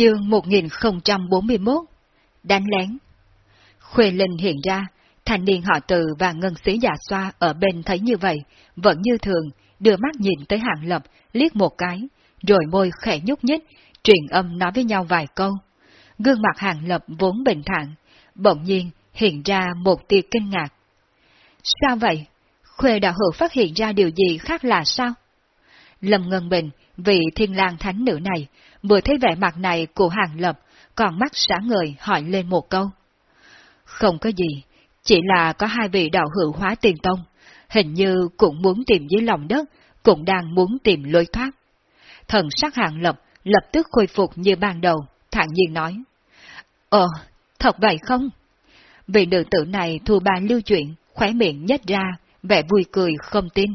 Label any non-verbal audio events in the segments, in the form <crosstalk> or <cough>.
Chương 1041 Đánh lén Khuê Linh hiện ra, thanh niên họ từ và ngân sĩ già xoa ở bên thấy như vậy, vẫn như thường, đưa mắt nhìn tới hạng lập, liếc một cái, rồi môi khẽ nhúc nhích, truyền âm nói với nhau vài câu. Gương mặt hạng lập vốn bình thản, bỗng nhiên hiện ra một tia kinh ngạc. Sao vậy? Khuê đạo hữu phát hiện ra điều gì khác là sao? Lâm Ngân Bình, vị thiên lang thánh nữ này, vừa thấy vẻ mặt này của hàng lập, còn mắt sáng ngời hỏi lên một câu. Không có gì, chỉ là có hai vị đạo hữu hóa tiền tông, hình như cũng muốn tìm dưới lòng đất, cũng đang muốn tìm lối thoát. Thần sắc hàng lập lập tức khôi phục như ban đầu, thản nhiên nói. Ờ, thật vậy không? Vị nữ tử này thu ba lưu chuyện, khóe miệng nhếch ra, vẻ vui cười không tin.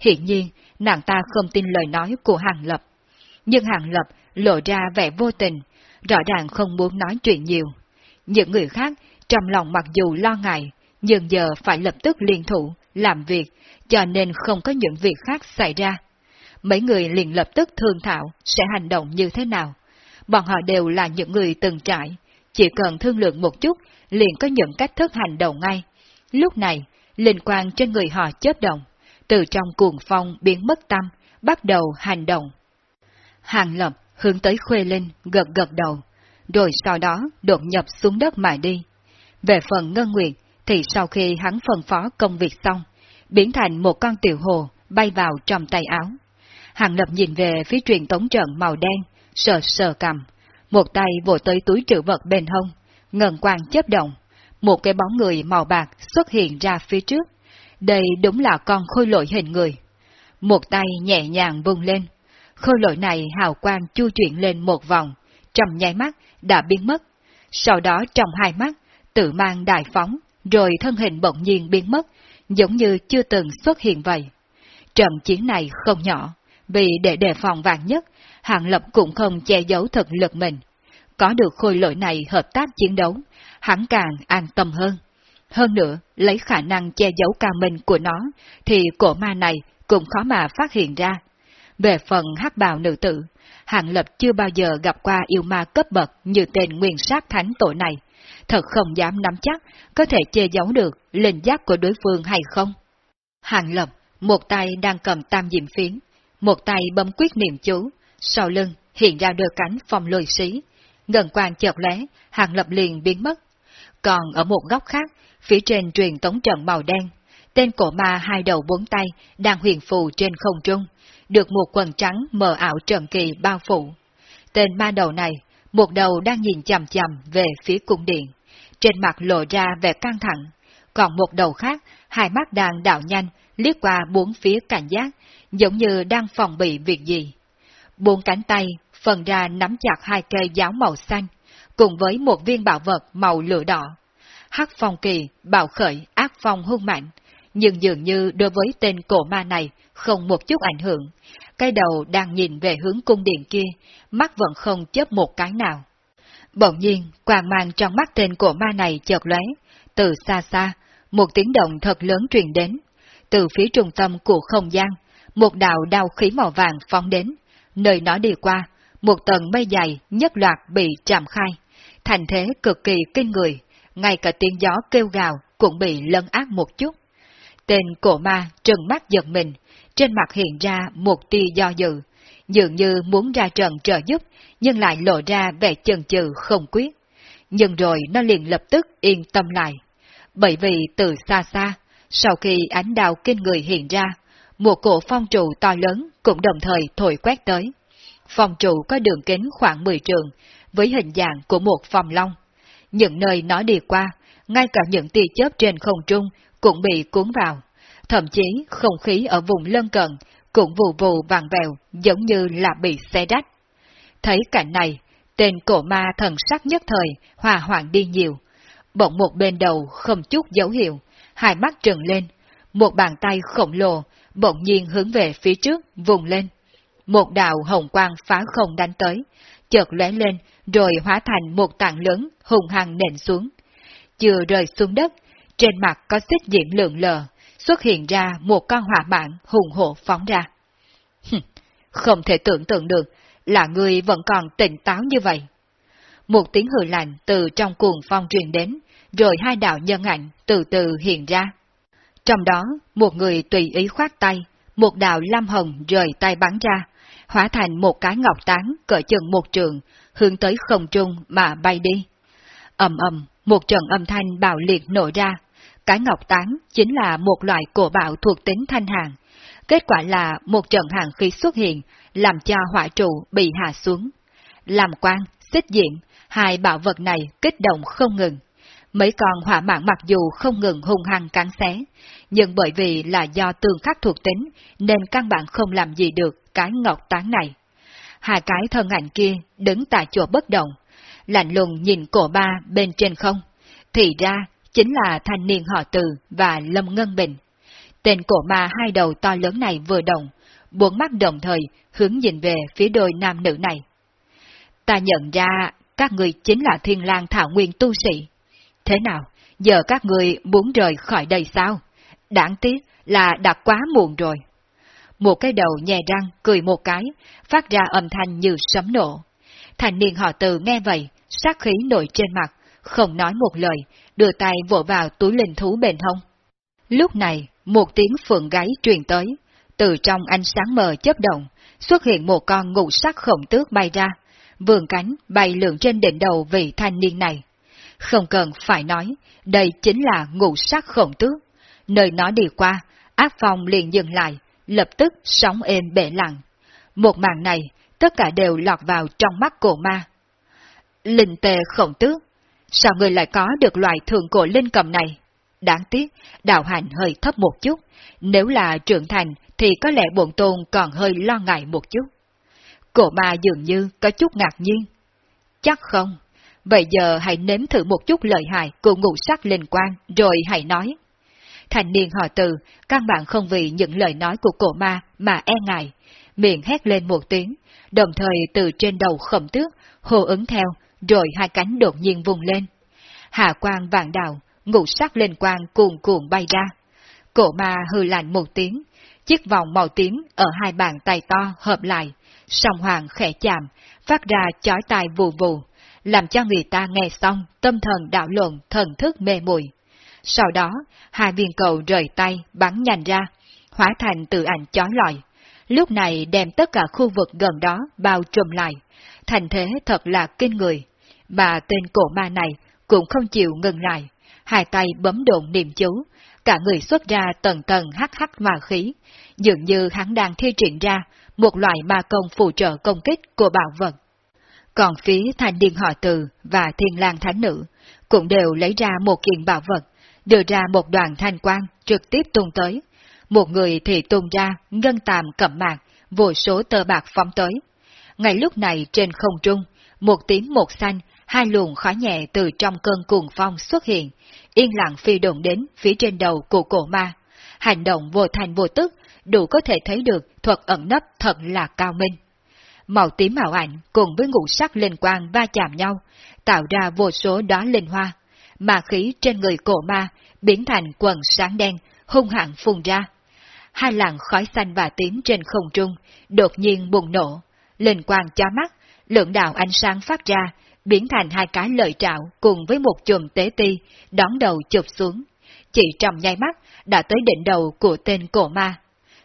Hiện nhiên, nàng ta không tin lời nói của Hàng Lập. Nhưng Hàng Lập lộ ra vẻ vô tình, rõ ràng không muốn nói chuyện nhiều. Những người khác trong lòng mặc dù lo ngại, nhưng giờ phải lập tức liên thủ, làm việc, cho nên không có những việc khác xảy ra. Mấy người liền lập tức thương thảo sẽ hành động như thế nào. Bọn họ đều là những người từng trải, chỉ cần thương lượng một chút liền có những cách thức hành động ngay. Lúc này, linh quan trên người họ chớp động, từ trong cuồng phong biến mất tâm, bắt đầu hành động. Hàng lập hướng tới Khuê Linh gật gật đầu, rồi sau đó đột nhập xuống đất mà đi. Về phần Ngân Nguyệt, thì sau khi hắn phân phó công việc xong, biến thành một con tiểu hồ bay vào trong tay áo. Hàng lập nhìn về phía truyền tống trận màu đen, sờ sờ cầm, một tay vội tới túi trữ vật bên hông, ngần quang chớp động, một cái bóng người màu bạc xuất hiện ra phía trước. Đây đúng là con khôi lỗi hình người. Một tay nhẹ nhàng vung lên, khôi lỗi này hào quang chu chuyển lên một vòng, trong nháy mắt đã biến mất. Sau đó trong hai mắt, tự mang đại phóng, rồi thân hình bỗng nhiên biến mất, giống như chưa từng xuất hiện vậy. Trận chiến này không nhỏ, vì để đề phòng vàng nhất, Hạng Lập cũng không che giấu thực lực mình. Có được khôi lỗi này hợp tác chiến đấu, hắn càng an tâm hơn. Hơn nữa, lấy khả năng che giấu cao minh của nó, thì cổ ma này cũng khó mà phát hiện ra. Về phần hắc bào nữ tử, Hạng Lập chưa bao giờ gặp qua yêu ma cấp bậc như tên nguyên sát thánh tội này. Thật không dám nắm chắc có thể che giấu được linh giác của đối phương hay không. Hạng Lập, một tay đang cầm tam diệm phiến, một tay bấm quyết niệm chú, sau lưng hiện ra đôi cánh phong lôi xí. Ngần quang chợt lóe, hạng Lập liền biến mất. Còn ở một góc khác, phía trên truyền tống trận màu đen, tên cổ ma hai đầu bốn tay đang huyền phù trên không trung, được một quần trắng mờ ảo trần kỳ bao phủ. Tên ma đầu này, một đầu đang nhìn chằm chằm về phía cung điện, trên mặt lộ ra vẻ căng thẳng, còn một đầu khác, hai mắt đang đảo nhanh, liếc qua bốn phía cảnh giác, giống như đang phòng bị việc gì. Bốn cánh tay phần ra nắm chặt hai cây giáo màu xanh, cùng với một viên bảo vật màu lửa đỏ. Hắc phong kỳ, bạo khởi, ác phong hung mạnh, nhưng dường như đối với tên cổ ma này không một chút ảnh hưởng. Cái đầu đang nhìn về hướng cung điện kia, mắt vẫn không chớp một cái nào. Bỗng nhiên, quàng mang trong mắt tên cổ ma này chợt lóe, từ xa xa, một tiếng động thật lớn truyền đến. Từ phía trung tâm của không gian, một đạo đao khí màu vàng phóng đến, nơi nó đi qua, một tầng mây dày nhất loạt bị chạm khai, thành thế cực kỳ kinh người, ngay cả tiếng gió kêu gào cũng bị lấn át một chút. Tên cổ ma trừng mắt giật mình, trên mặt hiện ra một tia do dự, dường như muốn ra trận trợ giúp, nhưng lại lộ ra vẻ chần chừ không quyết. Nhưng rồi nó liền lập tức yên tâm lại. Bởi vì từ xa xa, sau khi ánh đào kinh người hiện ra, một cổ phong trụ to lớn cũng đồng thời thổi quét tới. Phong trụ có đường kính khoảng 10 trường, với hình dạng của một phòng long. Những nơi nó đi qua, ngay cả những tia chớp trên không trung cũng bị cuốn vào. Thậm chí không khí ở vùng lân cận cũng vù vù vàng vèo giống như là bị xe rách. Thấy cảnh này, tên cổ ma thần sắc nhất thời hòa hoạn đi nhiều. Bỗng một bên đầu không chút dấu hiệu, hai mắt trừng lên, một bàn tay khổng lồ bỗng nhiên hướng về phía trước vùng lên. Một đạo hồng quang phá không đánh tới, chợt lóe lên rồi hóa thành một tảng lớn hùng hăng nện xuống. Chưa rời xuống đất, trên mặt có xích diện lượng lờ, xuất hiện ra một con hỏa mạng hùng hộ phóng ra. không thể tưởng tượng được, là người vẫn còn tỉnh táo như vậy. Một tiếng hừ lạnh từ trong cuồng phong truyền đến, rồi hai đạo nhân ảnh từ từ hiện ra. Trong đó, một người tùy ý khoát tay, một đạo lam hồng rời tay bắn ra, hóa thành một cái ngọc tán cỡ chừng một trường, hướng tới không trung mà bay đi. ầm ầm, một trận âm thanh bạo liệt nổ ra. Cái ngọc tán chính là một loại cổ bạo thuộc tính thanh hàng. Kết quả là một trận hàng khí xuất hiện, làm cho hỏa trụ bị hạ xuống. Làm quang, xích diện hai bảo vật này kích động không ngừng. Mấy con hỏa mạng mặc dù không ngừng hung hăng cắn xé, nhưng bởi vì là do tương khắc thuộc tính, nên căn bản không làm gì được cái ngọc tán này. Hai cái thân ảnh kia đứng tại chỗ bất động, lạnh lùng nhìn cổ ba bên trên không. Thì ra, chính là thanh niên họ từ và Lâm Ngân Bình. Tên cổ ma hai đầu to lớn này vừa động, bốn mắt đồng thời hướng nhìn về phía đôi nam nữ này. Ta nhận ra các người chính là thiên lang thảo nguyên tu sĩ. Thế nào, giờ các người muốn rời khỏi đây sao? Đáng tiếc là đã quá muộn rồi. Một cái đầu nhè răng cười một cái, phát ra âm thanh như sấm nổ. Thành niên họ từ nghe vậy, sát khí nổi trên mặt, không nói một lời, đưa tay vỗ vào túi linh thú bên hông. Lúc này, một tiếng phượng gáy truyền tới, từ trong ánh sáng mờ chớp động, xuất hiện một con ngũ sắc khổng tước bay ra, vườn cánh bay lượn trên đỉnh đầu vị thanh niên này. Không cần phải nói, đây chính là ngũ sắc khổng tước. Nơi nó đi qua, áp phong liền dừng lại, lập tức sóng êm bể lặng. Một màn này, tất cả đều lọt vào trong mắt cổ ma. Linh tề khổng tước, sao người lại có được loại thượng cổ linh cầm này? Đáng tiếc, đạo hành hơi thấp một chút, nếu là trưởng thành thì có lẽ bổn tôn còn hơi lo ngại một chút. Cổ ma dường như có chút ngạc nhiên. Chắc không, vậy giờ hãy nếm thử một chút lợi hại của ngũ sắc linh quan rồi hãy nói. Thành niên họ từ, căn bản không vì những lời nói của cổ ma mà e ngại, miệng hét lên một tiếng, đồng thời từ trên đầu khẩm tước, hô ứng theo, rồi hai cánh đột nhiên vùng lên. Hạ quang vạn đạo, ngũ sắc lên quang cuồn cuộn bay ra. Cổ ma hư lạnh một tiếng, chiếc vòng màu tím ở hai bàn tay to hợp lại, song hoàng khẽ chạm, phát ra chói tai vù vù, làm cho người ta nghe xong tâm thần đảo lộn thần thức mê muội. Sau đó, hai viên cầu rời tay bắn nhanh ra, hóa thành tự ảnh chói lọi. Lúc này đem tất cả khu vực gần đó bao trùm lại, thành thế thật là kinh người. Mà tên cổ ma này cũng không chịu ngừng lại, hai tay bấm độn niệm chú, cả người xuất ra tầng tầng hắc hắc ma khí, dường như hắn đang thi triển ra một loại ma công phụ trợ công kích của bảo vật. Còn phía thanh điên họ từ và thiên lang thánh nữ cũng đều lấy ra một kiện bảo vật, đưa ra một đoàn thanh quang trực tiếp tung tới. Một người thì tung ra ngân tàm cẩm mạc, vô số tơ bạc phóng tới. Ngay lúc này trên không trung, một tím một xanh, hai luồng khói nhẹ từ trong cơn cuồng phong xuất hiện, yên lặng phi độn đến phía trên đầu của cổ ma. Hành động vô thành vô tức, đủ có thể thấy được thuật ẩn nấp thật là cao minh. Màu tím màu ảnh cùng với ngũ sắc linh quang va chạm nhau, tạo ra vô số đóa linh hoa, mà khí trên người cổ ma biến thành quần sáng đen, hung hãn phun ra. Hai làn khói xanh và tím trên không trung, đột nhiên bùng nổ, linh quang chói mắt, lượng đạo ánh sáng phát ra, biến thành hai cái lợi trạo cùng với một chùm tế ti, đón đầu chụp xuống. Chỉ trong nháy mắt, đã tới đỉnh đầu của tên cổ ma.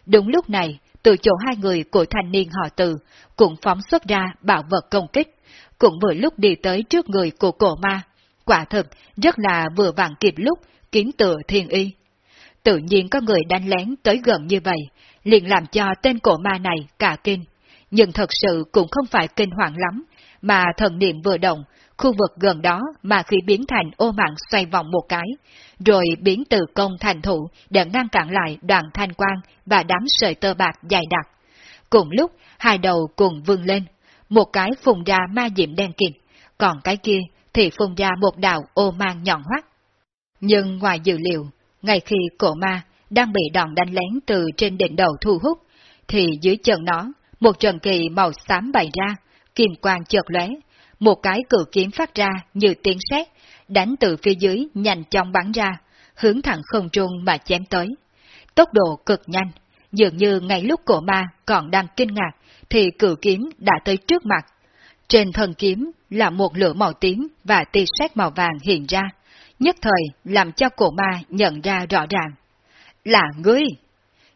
Đúng lúc này, từ chỗ hai người của thanh niên họ từ, cũng phóng xuất ra bảo vật công kích, cũng vừa lúc đi tới trước người của cổ ma. Quả thực, rất là vừa vặn kịp lúc, kiến tựa thiên y. Tự nhiên có người đánh lén tới gần như vậy, liền làm cho tên cổ ma này cả kinh. Nhưng thật sự cũng không phải kinh hoàng lắm, mà thần niệm vừa động, khu vực gần đó mà khi biến thành ô mạng xoay vòng một cái, rồi biến từ công thành thủ để ngăn cản lại đoàn thanh quang và đám sợi tơ bạc dài đặc. Cùng lúc, hai đầu cùng vươn lên, một cái phùng ra ma diệm đen kịt, còn cái kia thì phùng ra một đạo ô mang nhọn hoắt. Nhưng ngoài dự liệu, ngay khi cổ ma đang bị đòn đánh lén từ trên đỉnh đầu thu hút, thì dưới chân nó, một trần kỳ màu xám bày ra, kim quang chợt lóe, một cái cự kiếm phát ra như tiếng sét, đánh từ phía dưới nhanh chóng bắn ra, hướng thẳng không trung mà chém tới. Tốc độ cực nhanh, dường như ngay lúc cổ ma còn đang kinh ngạc, thì cử kiếm đã tới trước mặt. Trên thân kiếm là một lửa màu tím và tia sét màu vàng hiện ra, nhất thời làm cho cổ ma nhận ra rõ ràng. Là ngươi!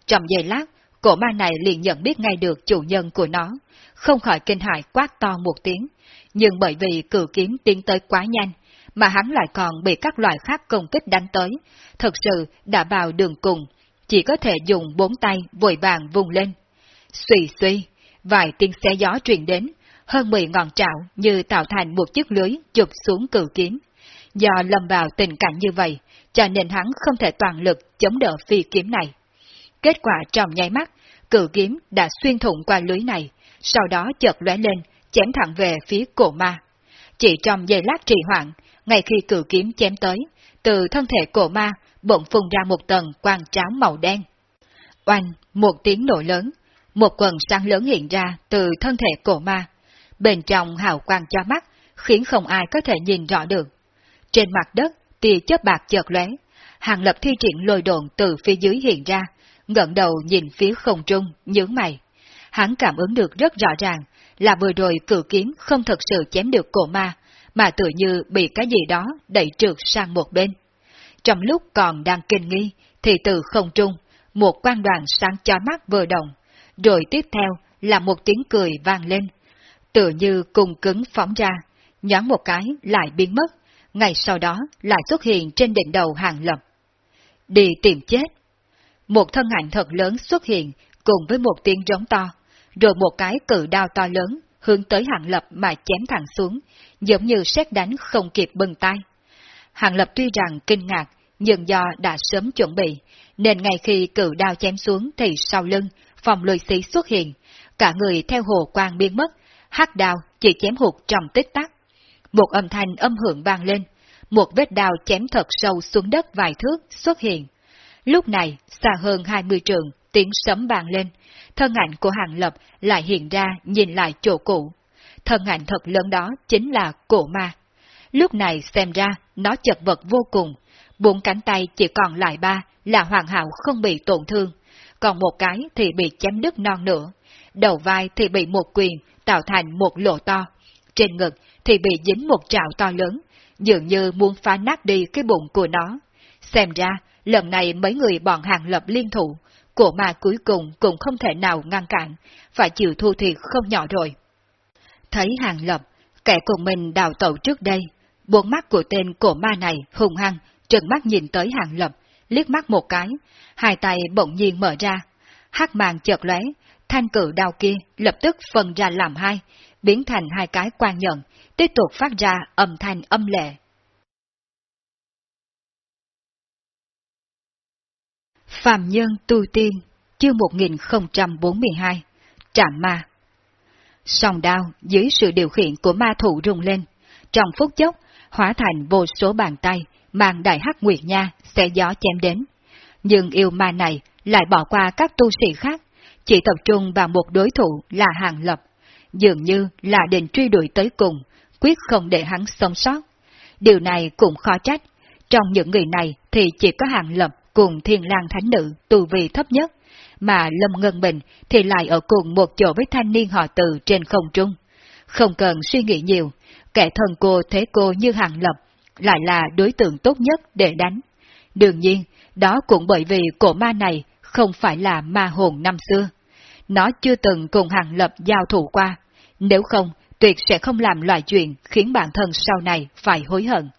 Trong giây lát, cổ ma này liền nhận biết ngay được chủ nhân của nó, không khỏi kinh hại quát to một tiếng, nhưng bởi vì cử kiếm tiến tới quá nhanh, mà hắn lại còn bị các loại khác công kích đánh tới, thật sự đã vào đường cùng, chỉ có thể dùng bốn tay vội vàng vùng lên. Xùy suy, vài tiếng xé gió truyền đến, hơn 10 ngọn trạo như tạo thành một chiếc lưới chụp xuống cử kiếm. Do lâm vào tình cảnh như vậy, cho nên hắn không thể toàn lực chống đỡ phi kiếm này. Kết quả trong nháy mắt, cự kiếm đã xuyên thủng qua lưới này, sau đó chợt lóe lên, chém thẳng về phía cổ ma. Chỉ trong giây lát trì hoãn, ngay khi cự kiếm chém tới, từ thân thể cổ ma bỗng phun ra một tầng quang tráo màu đen. Oanh, một tiếng nổ lớn, một quần sáng lớn hiện ra từ thân thể cổ ma. Bên trong hào quang cho mắt, khiến không ai có thể nhìn rõ được. Trên mặt đất, tia chớp bạc chợt lóe, hàng lập thi triển lôi đồn từ phía dưới hiện ra, ngẩng đầu nhìn phía không trung, nhướng mày. Hắn cảm ứng được rất rõ ràng là vừa rồi cử kiếm không thật sự chém được cổ ma, mà tự như bị cái gì đó đẩy trượt sang một bên. Trong lúc còn đang kinh nghi, thì từ không trung, một quan đoàn sáng chói mắt vừa động, rồi tiếp theo là một tiếng cười vang lên, tự như cùng cứng phóng ra, nhón một cái lại biến mất, ngày sau đó lại xuất hiện trên đỉnh đầu hàng lập. Đi tìm chết. Một thân ảnh thật lớn xuất hiện cùng với một tiếng rống to, rồi một cái cự đao to lớn hướng tới hàng lập mà chém thẳng xuống, giống như xét đánh không kịp bừng tay. Hàng lập tuy rằng kinh ngạc, nhưng do đã sớm chuẩn bị, nên ngay khi cự đao chém xuống thì sau lưng, phòng lôi xí xuất hiện, cả người theo hồ quang biến mất, hắc đao chỉ chém hụt trong tích tắc. Một âm thanh âm hưởng vang lên, một vết đao chém thật sâu xuống đất vài thước xuất hiện. Lúc này, xa hơn 20 trường, tiếng sấm bàn lên, thân ảnh của hàng lập lại hiện ra nhìn lại chỗ cũ. Thân ảnh thật lớn đó chính là cổ ma. Lúc này xem ra, nó chật vật vô cùng, bốn cánh tay chỉ còn lại ba là hoàn hảo không bị tổn thương, còn một cái thì bị chém đứt non nữa, đầu vai thì bị một quyền tạo thành một lỗ to, trên ngực thì bị dính một trạo to lớn, dường như muốn phá nát đi cái bụng của nó. Xem ra, lần này mấy người bọn hàng lập liên thủ, cổ ma cuối cùng cũng không thể nào ngăn cản, phải chịu thua thiệt không nhỏ rồi. Thấy hàng lập, kẻ cùng mình đào tẩu trước đây, bốn mắt của tên cổ ma này hùng hăng, trừng mắt nhìn tới hàng lập, liếc mắt một cái, hai tay bỗng nhiên mở ra, hắc màn chợt lóe, thanh cử đao kia lập tức phân ra làm hai, biến thành hai cái quan nhận, tiếp tục phát ra âm thanh âm lệ. Phạm Nhân Tu Tiên, chương 1042, Trạm Ma Sòng đao dưới sự điều khiển của ma thủ rung lên, trong phút chốc, hóa thành vô số bàn tay, mang đại hắc nguyệt nha, sẽ gió chém đến. Nhưng yêu ma này lại bỏ qua các tu sĩ khác, chỉ tập trung vào một đối thủ là hàng lập, dường như là định truy đuổi tới cùng, quyết không để hắn sống sót. Điều này cũng khó trách, trong những người này thì chỉ có hàng lập cùng thiên lang thánh nữ tu vi thấp nhất, mà Lâm Ngân Bình thì lại ở cùng một chỗ với thanh niên họ từ trên không trung. Không cần suy nghĩ nhiều, kẻ thần cô thế cô như hàng lập lại là đối tượng tốt nhất để đánh. Đương nhiên, đó cũng bởi vì cổ ma này không phải là ma hồn năm xưa. Nó chưa từng cùng hàng lập giao thủ qua, nếu không, tuyệt sẽ không làm loại chuyện khiến bản thân sau này phải hối hận.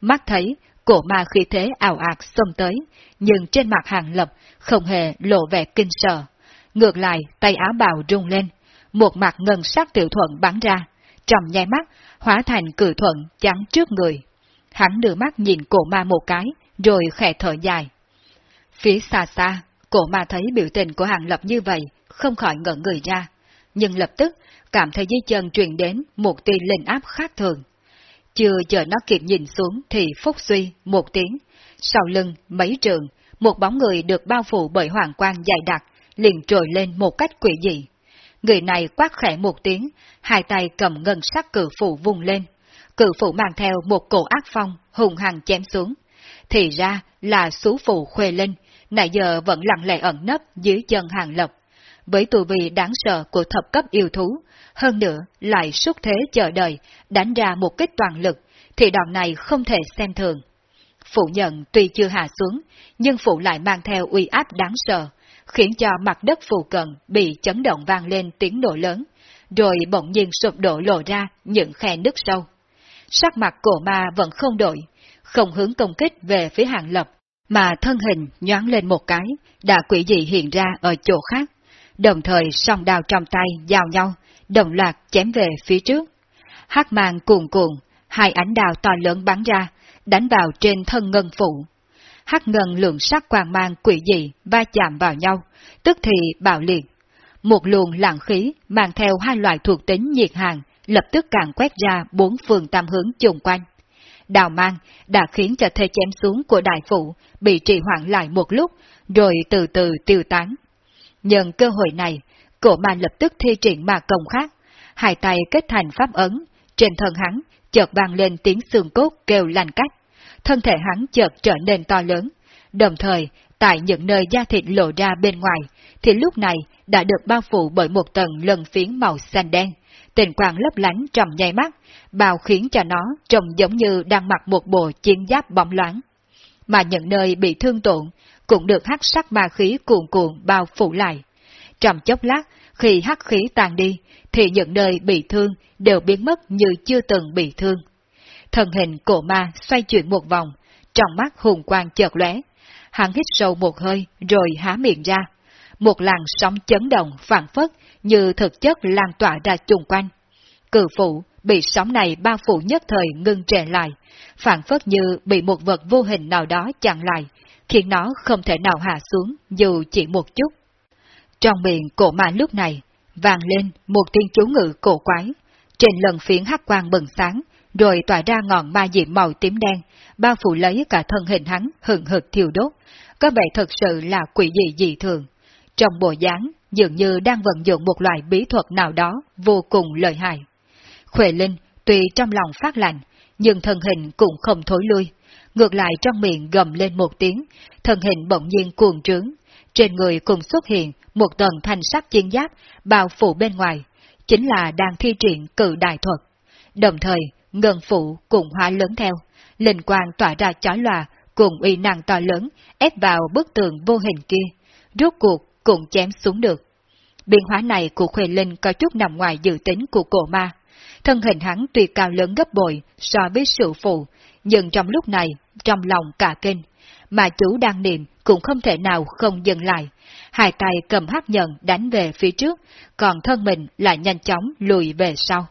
Mắt thấy, cổ ma khí thế ảo ạt xông tới, nhưng trên mặt hàng lập không hề lộ vẻ kinh sợ. Ngược lại, tay áo bào rung lên, một mặt ngân sắc tiểu thuận bắn ra, trong nháy mắt, hóa thành cử thuận chắn trước người. Hắn đưa mắt nhìn cổ ma một cái, rồi khẽ thở dài. Phía xa xa, cổ ma thấy biểu tình của hàng lập như vậy, không khỏi ngẩn người ra, nhưng lập tức cảm thấy dưới chân truyền đến một tia linh áp khác thường. Chưa chờ nó kịp nhìn xuống thì phúc suy một tiếng, sau lưng mấy trường, một bóng người được bao phủ bởi hoàng quang dài đặc, liền trồi lên một cách quỷ dị. Người này quát khẽ một tiếng, hai tay cầm ngân sắc cử phụ vung lên. Cử phụ mang theo một cổ ác phong, hùng hằng chém xuống. Thì ra là xú phụ khuê linh, nãy giờ vẫn lặng lẽ ẩn nấp dưới chân hàng lập. Với tù vị đáng sợ của thập cấp yêu thú, hơn nữa lại xúc thế chờ đợi, đánh ra một kích toàn lực, thì đoạn này không thể xem thường. Phụ nhận tuy chưa hạ xuống, nhưng phụ lại mang theo uy áp đáng sợ, khiến cho mặt đất phù cận bị chấn động vang lên tiếng nổ lớn, rồi bỗng nhiên sụp đổ lộ ra những khe nứt sâu. Sắc mặt cổ ma vẫn không đổi, không hướng công kích về phía hàng lập, mà thân hình nhoáng lên một cái, đã quỷ dị hiện ra ở chỗ khác, đồng thời song đao trong tay giao nhau, đồng loạt chém về phía trước. hắc mang cuồn cuộn, hai ánh đào to lớn bắn ra, đánh vào trên thân ngân phụ. Hắc ngân lượng sắc quang mang quỷ dị va chạm vào nhau, tức thì bạo liệt. Một luồng lạng khí mang theo hai loại thuộc tính nhiệt hàng, lập tức càng quét ra bốn phương tam hướng chung quanh. Đào mang đã khiến cho thế chém xuống của đại phụ bị trì hoãn lại một lúc, rồi từ từ tiêu tán. Nhân cơ hội này, cổ ma lập tức thi triển mà công khác, hai tay kết thành pháp ấn, trên thân hắn chợt vang lên tiếng xương cốt kêu lành cách, thân thể hắn chợt trở nên to lớn, đồng thời tại những nơi da thịt lộ ra bên ngoài, thì lúc này đã được bao phủ bởi một tầng lân phiến màu xanh đen, tình quang lấp lánh trong nháy mắt, bao khiến cho nó trông giống như đang mặc một bộ chiến giáp bóng loáng. Mà những nơi bị thương tổn cũng được hắc sắc ma khí cuồn cuộn bao phủ lại. Trong chốc lát, khi hắc khí tàn đi, thì những nơi bị thương đều biến mất như chưa từng bị thương. Thần hình cổ ma xoay chuyển một vòng, trong mắt hùng quang chợt lóe. Hắn hít sâu một hơi rồi há miệng ra. Một làn sóng chấn động phản phất như thực chất lan tỏa ra chung quanh. Cử phụ bị sóng này bao phủ nhất thời ngưng trệ lại, phản phất như bị một vật vô hình nào đó chặn lại, khiến nó không thể nào hạ xuống dù chỉ một chút. Trong miệng cổ ma lúc này, vàng lên một tiếng chú ngự cổ quái, trên lần phiến hắc quang bừng sáng, rồi tỏa ra ngọn ma diệm màu tím đen, bao phủ lấy cả thân hình hắn hừng hực thiêu đốt, có vẻ thật sự là quỷ dị dị thường. Trong bộ dáng, dường như đang vận dụng một loại bí thuật nào đó vô cùng lợi hại. Khuệ Linh tuy trong lòng phát lạnh, nhưng thân hình cũng không thối lui, ngược lại trong miệng gầm lên một tiếng, thân hình bỗng nhiên cuồng trướng, trên người cùng xuất hiện một tầng thanh sắc chiến giáp bao phủ bên ngoài, chính là đang thi triển cử đại thuật. Đồng thời, ngân phụ cùng hóa lớn theo, linh quang tỏa ra chói lòa cùng uy năng to lớn ép vào bức tường vô hình kia, rốt cuộc cũng chém xuống được. Biến hóa này của Khuê Linh có chút nằm ngoài dự tính của cổ ma. Thân hình hắn tuy cao lớn gấp bội so với sự phụ, nhưng trong lúc này, trong lòng cả kinh, mà chú đang niệm cũng không thể nào không dừng lại. Hai tay cầm hắc nhận đánh về phía trước, còn thân mình lại nhanh chóng lùi về sau.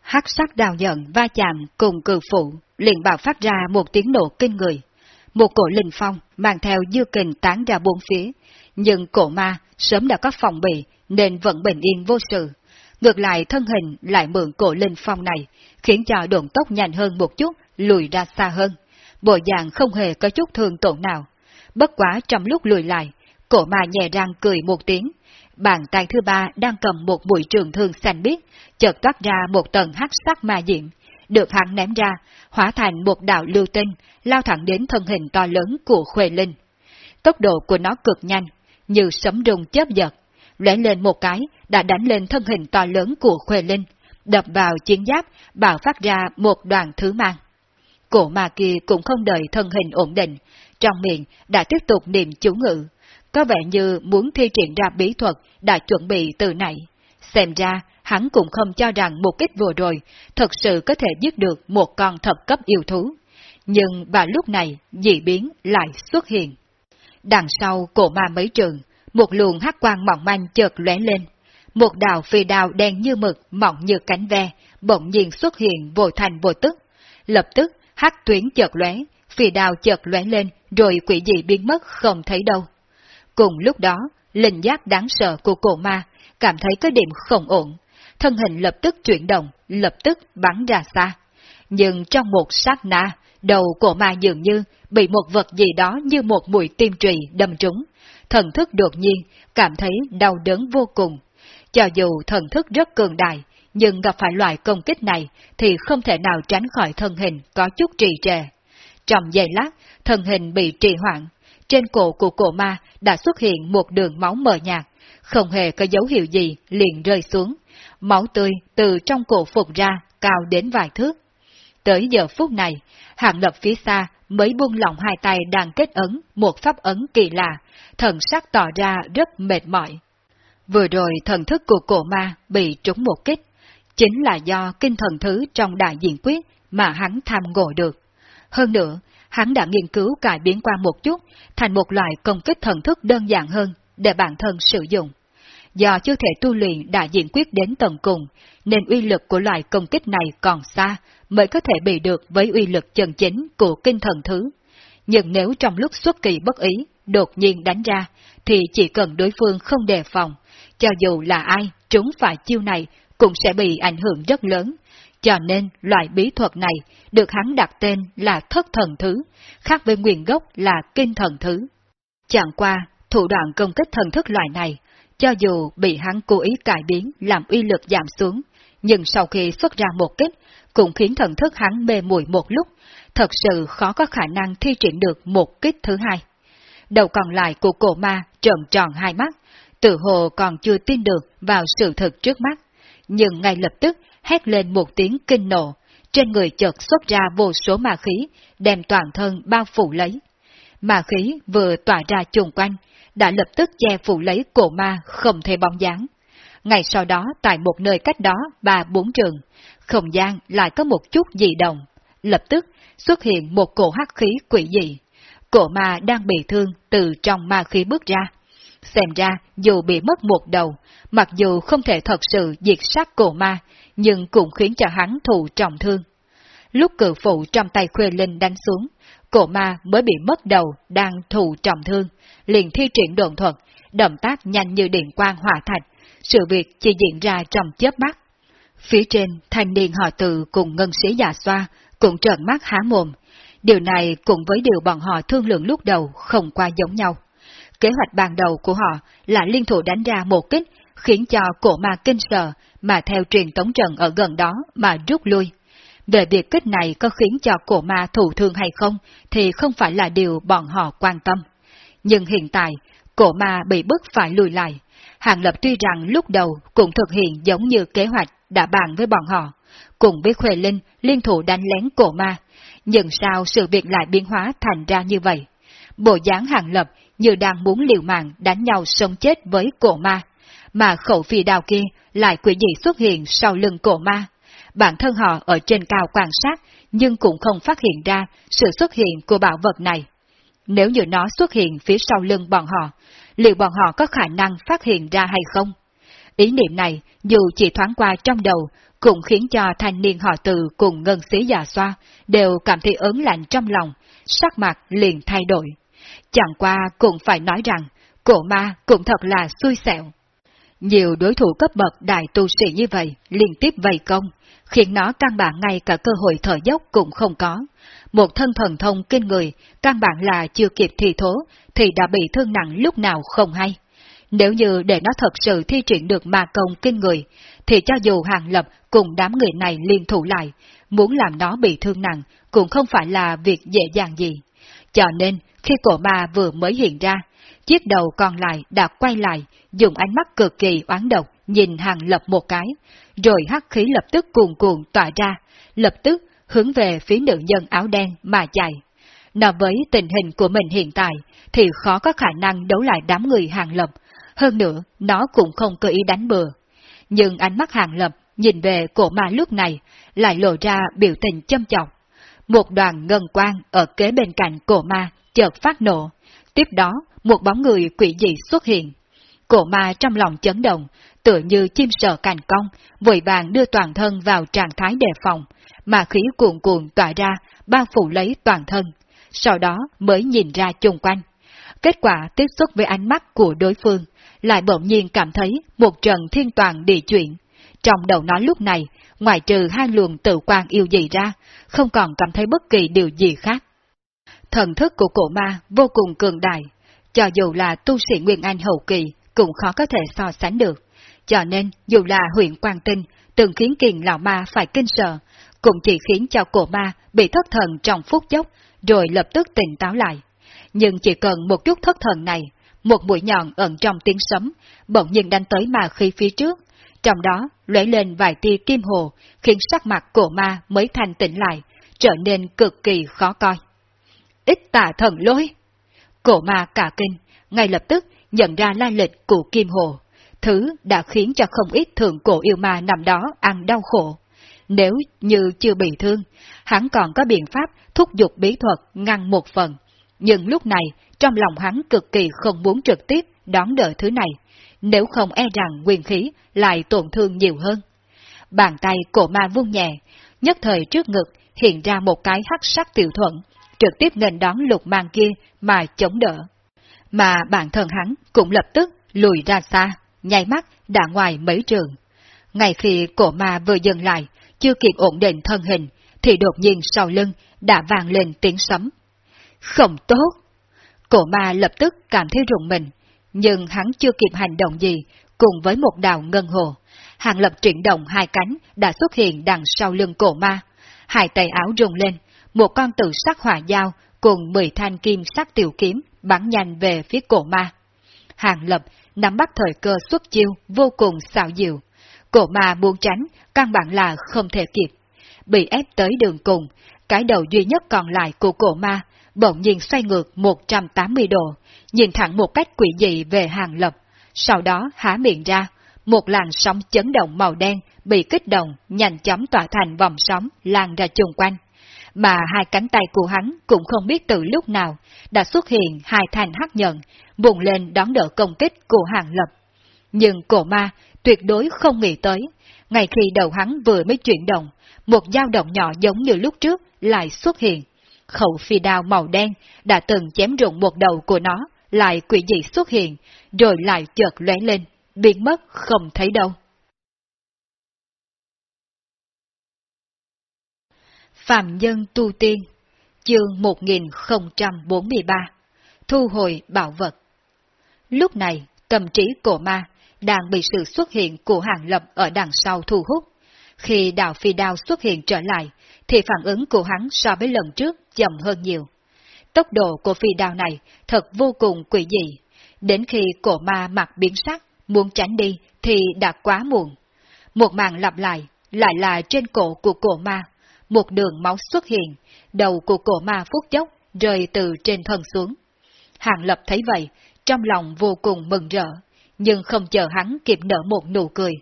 Hắc sắc đào nhận va chạm cùng cử phụ, liền bạo phát ra một tiếng nổ kinh người. Một cổ linh phong mang theo dư kình tán ra bốn phía, nhưng cổ ma sớm đã có phòng bị nên vẫn bình yên vô sự. Ngược lại thân hình lại mượn cổ linh phong này, khiến cho độn tốc nhanh hơn một chút, lùi ra xa hơn. Bộ dạng không hề có chút thương tổn nào. Bất quá trong lúc lùi lại, cổ ma nhẹ răng cười một tiếng. Bàn tay thứ ba đang cầm một mũi trường thương xanh biếc, chợt toát ra một tầng hắc sắc ma diện, được hắn ném ra, hóa thành một đạo lưu tinh, lao thẳng đến thân hình to lớn của Khuê Linh. Tốc độ của nó cực nhanh, như sấm rung chớp giật, lóe lên một cái đã đánh lên thân hình to lớn của Khuê Linh, đập vào chiến giáp, bạo phát ra một đoàn thứ mang. Cổ ma kia cũng không đợi thân hình ổn định, trong miệng đã tiếp tục niệm chú ngữ, có vẻ như muốn thi triển ra bí thuật đã chuẩn bị từ nãy. Xem ra, hắn cũng không cho rằng một kích vừa rồi thật sự có thể giết được một con thập cấp yêu thú. Nhưng vào lúc này, dị biến lại xuất hiện. Đằng sau cổ ma mấy trường, một luồng hắc quang mỏng manh chợt lóe lên. Một đạo phi đào đen như mực, mỏng như cánh ve, bỗng nhiên xuất hiện vội thành vô tức. Lập tức, hắc tuyến chợt lóe, phi đào chợt lóe lên, rồi quỷ dị biến mất không thấy đâu. Cùng lúc đó, linh giác đáng sợ của cổ ma cảm thấy có điểm không ổn, thân hình lập tức chuyển động, lập tức bắn ra xa. Nhưng trong một sát na, đầu cổ ma dường như bị một vật gì đó như một mũi tim trì đâm trúng. Thần thức đột nhiên, cảm thấy đau đớn vô cùng. Cho dù thần thức rất cường đại, nhưng gặp phải loại công kích này thì không thể nào tránh khỏi thân hình có chút trì trệ. Trong giây lát, thân hình bị trì hoãn, trên cổ của cổ ma đã xuất hiện một đường máu mờ nhạt, không hề có dấu hiệu gì liền rơi xuống. Máu tươi từ trong cổ phục ra cao đến vài thước. Tới giờ phút này, hạng lập phía xa mới buông lỏng hai tay đang kết ấn một pháp ấn kỳ lạ, thần sắc tỏ ra rất mệt mỏi. Vừa rồi thần thức của cổ ma bị trúng một kích, chính là do kinh thần thứ trong đại diện quyết mà hắn tham ngộ được. Hơn nữa, hắn đã nghiên cứu cải biến qua một chút thành một loại công kích thần thức đơn giản hơn để bản thân sử dụng. Do chưa thể tu luyện đại diện quyết đến tận cùng, nên uy lực của loại công kích này còn xa mới có thể bị được với uy lực chân chính của kinh thần thứ. Nhưng nếu trong lúc xuất kỳ bất ý, đột nhiên đánh ra, thì chỉ cần đối phương không đề phòng, cho dù là ai trúng phải chiêu này cũng sẽ bị ảnh hưởng rất lớn. Cho nên loại bí thuật này được hắn đặt tên là thất thần thứ, khác với nguyên gốc là kinh thần thứ. Chẳng qua, thủ đoạn công kích thần thức loại này, cho dù bị hắn cố ý cải biến làm uy lực giảm xuống, nhưng sau khi xuất ra một kích, cũng khiến thần thức hắn mê muội một lúc, thật sự khó có khả năng thi triển được một kích thứ hai. Đầu còn lại của cổ ma trợn tròn hai mắt, tự hồ còn chưa tin được vào sự thật trước mắt, nhưng ngay lập tức hét lên một tiếng kinh nộ, trên người chợt xuất ra vô số ma khí, đem toàn thân bao phủ lấy. Ma khí vừa tỏa ra chung quanh, đã lập tức che phủ lấy cổ ma không thể bóng dáng. Ngày sau đó tại một nơi cách đó ba bốn trường, không gian lại có một chút dị động. Lập tức xuất hiện một cổ hắc khí quỷ dị. Cổ ma đang bị thương từ trong ma khí bước ra. Xem ra dù bị mất một đầu, mặc dù không thể thật sự diệt sát cổ ma, nhưng cũng khiến cho hắn thụ trọng thương. Lúc cự phụ trong tay Khuê Linh đánh xuống, cổ ma mới bị mất đầu đang thụ trọng thương, liền thi triển đồn thuật, động tác nhanh như điện quang hỏa thạch, sự việc chỉ diễn ra trong chớp mắt. Phía trên, thanh niên họ từ cùng ngân sĩ già xoa cũng trợn mắt há mồm. Điều này cùng với điều bọn họ thương lượng lúc đầu không qua giống nhau. Kế hoạch ban đầu của họ là liên thủ đánh ra một kích, khiến cho cổ ma kinh sợ, mà theo truyền tống trận ở gần đó mà rút lui. Về việc kích này có khiến cho cổ ma thụ thương hay không thì không phải là điều bọn họ quan tâm. Nhưng hiện tại, cổ ma bị bức phải lùi lại. Hàng Lập tuy rằng lúc đầu cũng thực hiện giống như kế hoạch đã bàn với bọn họ, cùng với Khuê Linh liên thủ đánh lén cổ ma, nhưng sao sự việc lại biến hóa thành ra như vậy? Bộ dáng Hàng Lập như đang muốn liều mạng đánh nhau sống chết với cổ ma, mà khẩu phi đào kia lại quỷ dị xuất hiện sau lưng cổ ma. Bản thân họ ở trên cao quan sát, nhưng cũng không phát hiện ra sự xuất hiện của bảo vật này. Nếu như nó xuất hiện phía sau lưng bọn họ, liệu bọn họ có khả năng phát hiện ra hay không? Ý niệm này, dù chỉ thoáng qua trong đầu, cũng khiến cho thanh niên họ từ cùng ngân sĩ già xoa đều cảm thấy ớn lạnh trong lòng, sắc mặt liền thay đổi. Chẳng qua cũng phải nói rằng, cổ ma cũng thật là xui xẻo. Nhiều đối thủ cấp bậc đại tu sĩ như vậy liên tiếp vây công, khiến nó căn bản ngay cả cơ hội thở dốc cũng không có. Một thân thần thông kinh người, căn bản là chưa kịp thi thố, thì đã bị thương nặng lúc nào không hay. Nếu như để nó thật sự thi triển được ma công kinh người, thì cho dù hàng lập cùng đám người này liên thủ lại, muốn làm nó bị thương nặng cũng không phải là việc dễ dàng gì. Cho nên, khi cổ ma vừa mới hiện ra, chiếc đầu còn lại đã quay lại, dùng ánh mắt cực kỳ oán độc nhìn hàng lập một cái, rồi hắc khí lập tức cuồn cuộn tỏa ra, lập tức hướng về phía nữ nhân áo đen mà chạy. Nó với tình hình của mình hiện tại thì khó có khả năng đấu lại đám người hàng lập, hơn nữa nó cũng không cơ ý đánh bừa. Nhưng ánh mắt hàng lập nhìn về cổ ma lúc này lại lộ ra biểu tình châm chọc. Một đoàn ngân quang ở kế bên cạnh cổ ma chợt phát nổ, tiếp đó một bóng người quỷ dị xuất hiện. Cổ ma trong lòng chấn động, tựa như chim sợ cành cong, vội vàng đưa toàn thân vào trạng thái đề phòng, mà khí cuồn cuộn tỏa ra, bao phủ lấy toàn thân, sau đó mới nhìn ra chung quanh. Kết quả tiếp xúc với ánh mắt của đối phương, lại bỗng nhiên cảm thấy một trận thiên toàn địa chuyển. Trong đầu nó lúc này, ngoài trừ hai luồng tự quan yêu dị ra, không còn cảm thấy bất kỳ điều gì khác. Thần thức của cổ ma vô cùng cường đại, cho dù là tu sĩ Nguyên Anh hậu kỳ cũng khó có thể so sánh được. Cho nên, dù là huyện Quang Tinh, từng khiến kiền lão ma phải kinh sợ, cũng chỉ khiến cho cổ ma bị thất thần trong phút chốc, rồi lập tức tỉnh táo lại. Nhưng chỉ cần một chút thất thần này, một mũi nhọn ẩn trong tiếng sấm, bỗng nhiên đánh tới ma khí phía trước, trong đó lóe lên vài tia kim hồ, khiến sắc mặt cổ ma mới thanh tỉnh lại, trở nên cực kỳ khó coi. Ít tà thần lôi! Cổ ma cả kinh, ngay lập tức nhận ra lai lịch của kim hồ, thứ đã khiến cho không ít thượng cổ yêu ma nằm đó ăn đau khổ. Nếu như chưa bị thương, hắn còn có biện pháp thúc giục bí thuật ngăn một phần. Nhưng lúc này, trong lòng hắn cực kỳ không muốn trực tiếp đón đợi thứ này, nếu không e rằng quyền khí lại tổn thương nhiều hơn. Bàn tay cổ ma vung nhẹ, nhất thời trước ngực hiện ra một cái hắc sắc tiểu thuận, trực tiếp nghênh đón lục mang kia mà chống đỡ. Mà bản thân hắn cũng lập tức lùi ra xa, nháy mắt đã ngoài mấy trường. Ngay khi cổ ma vừa dừng lại, chưa kịp ổn định thân hình, thì đột nhiên sau lưng đã vang lên tiếng sấm. Không tốt! Cổ ma lập tức cảm thấy rùng mình, nhưng hắn chưa kịp hành động gì, cùng với một đạo ngân hồ. Hàng lập chuyển động hai cánh đã xuất hiện đằng sau lưng cổ ma. Hai tay áo rung lên, một con tử sắc hỏa dao cùng mười thanh kim sắc tiểu kiếm bắn nhanh về phía cổ ma. Hàng lập nắm bắt thời cơ xuất chiêu vô cùng xạo diệu. Cổ ma muốn tránh, căn bản là không thể kịp. Bị ép tới đường cùng, cái đầu duy nhất còn lại của cổ ma bỗng nhiên xoay ngược 180 độ, nhìn thẳng một cách quỷ dị về hàng lập, sau đó há miệng ra, một làn sóng chấn động màu đen bị kích động nhanh chóng tỏa thành vòng sóng lan ra chung quanh. Mà hai cánh tay của hắn cũng không biết từ lúc nào đã xuất hiện hai thanh hắc nhận, bùng lên đón đỡ công kích của hàng lập. Nhưng cổ ma tuyệt đối không nghĩ tới, ngay khi đầu hắn vừa mới chuyển động, một dao động nhỏ giống như lúc trước lại xuất hiện. Khẩu phi đao màu đen đã từng chém rụng một đầu của nó, lại quỷ dị xuất hiện, rồi lại chợt lóe lên, biến mất không thấy đâu. Phạm Nhân Tu Tiên Chương 1043 Thu hồi bảo vật Lúc này, tâm trí cổ ma đang bị sự xuất hiện của hàng lập ở đằng sau thu hút. Khi đạo phi đao xuất hiện trở lại, thì phản ứng của hắn so với lần trước chậm hơn nhiều. Tốc độ của phi đao này thật vô cùng quỷ dị. Đến khi cổ ma mặt biến sắc, muốn tránh đi thì đã quá muộn. Một màn lặp lại, lại là trên cổ của cổ ma. Một đường máu xuất hiện, đầu của cổ ma phút chốc rơi từ trên thân xuống. Hàng lập thấy vậy, trong lòng vô cùng mừng rỡ, nhưng không chờ hắn kịp nở một nụ cười.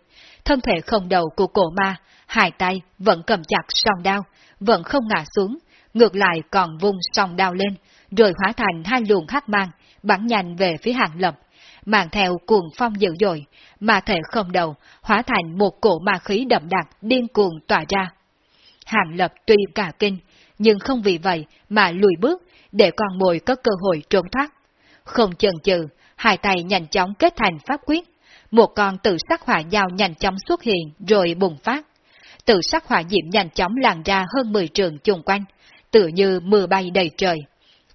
Thân thể không đầu của cổ ma, hai tay vẫn cầm chặt song đao, vẫn không ngã xuống, ngược lại còn vung song đao lên, rồi hóa thành hai luồng hắc mang, bắn nhanh về phía hàng lập, mang theo cuồng phong dữ dội, mà thể không đầu, hóa thành một cổ ma khí đậm đặc điên cuồng tỏa ra. Hàng lập tuy cả kinh, nhưng không vì vậy mà lùi bước, để con mồi có cơ hội trốn thoát. Không chần chừ, hai tay nhanh chóng kết thành pháp quyết, một con tự sắc hỏa dao nhanh chóng xuất hiện rồi bùng phát. Tự sắc hỏa diệm nhanh chóng lan ra hơn 10 trường chung quanh, tựa như mưa bay đầy trời.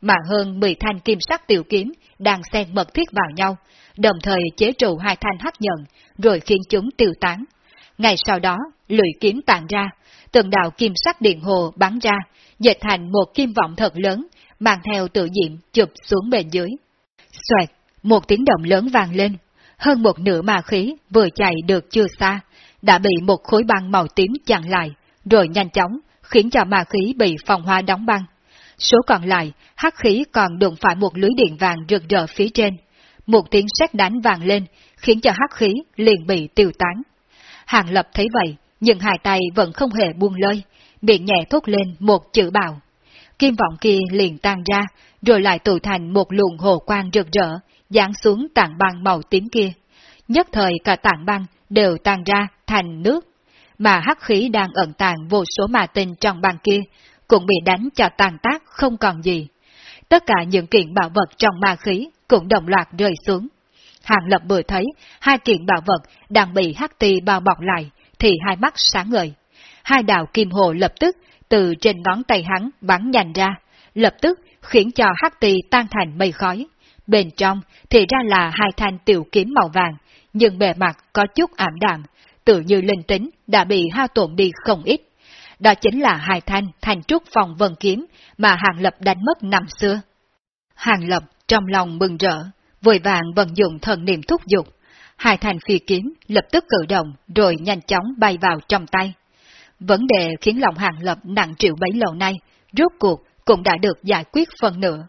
Mà hơn 10 thanh kim sắc tiểu kiếm đang xen mật thiết vào nhau, đồng thời chế trụ hai thanh hắc nhận, rồi khiến chúng tiêu tán. Ngày sau đó, lưỡi kiếm tàn ra, từng đạo kim sắc điện hồ bắn ra, dệt thành một kim vọng thật lớn, mang theo tự diệm chụp xuống bên dưới. Xoẹt, một tiếng động lớn vang lên, hơn một nửa ma khí vừa chạy được chưa xa, đã bị một khối băng màu tím chặn lại, rồi nhanh chóng khiến cho ma khí bị phòng hoa đóng băng. Số còn lại, hắc khí còn đụng phải một lưới điện vàng rực rỡ phía trên. Một tiếng sét đánh vàng lên, khiến cho hắc khí liền bị tiêu tán. Hàng lập thấy vậy, nhưng hai tay vẫn không hề buông lơi, miệng nhẹ thốt lên một chữ bảo. Kim vọng kia liền tan ra, rồi lại tụ thành một luồng hồ quang rực rỡ, giáng xuống tảng băng màu tím kia. Nhất thời cả tảng băng đều tan ra thành nước, mà hắc khí đang ẩn tàng vô số ma tinh trong băng kia, cũng bị đánh cho tàn tác không còn gì. Tất cả những kiện bảo vật trong ma khí cũng đồng loạt rơi xuống. Hàng lập vừa thấy hai kiện bảo vật đang bị hắc ti bao bọc lại, thì hai mắt sáng ngời. Hai đạo kim hồ lập tức từ trên ngón tay hắn bắn nhanh ra, lập tức khiến cho hắc Tì tan thành mây khói. Bên trong thì ra là hai thanh tiểu kiếm màu vàng, nhưng bề mặt có chút ảm đạm, tự như linh tính đã bị hao tổn đi không ít. Đó chính là hai thanh thành trúc phòng vân kiếm mà Hàng Lập đánh mất năm xưa. Hàng Lập trong lòng mừng rỡ, vội vàng vận dụng thần niệm thúc dục, hai thành phi kiếm lập tức cử động rồi nhanh chóng bay vào trong tay. Vấn đề khiến lòng Hàng Lập nặng triệu bấy lâu nay, rốt cuộc cũng đã được giải quyết phần nửa.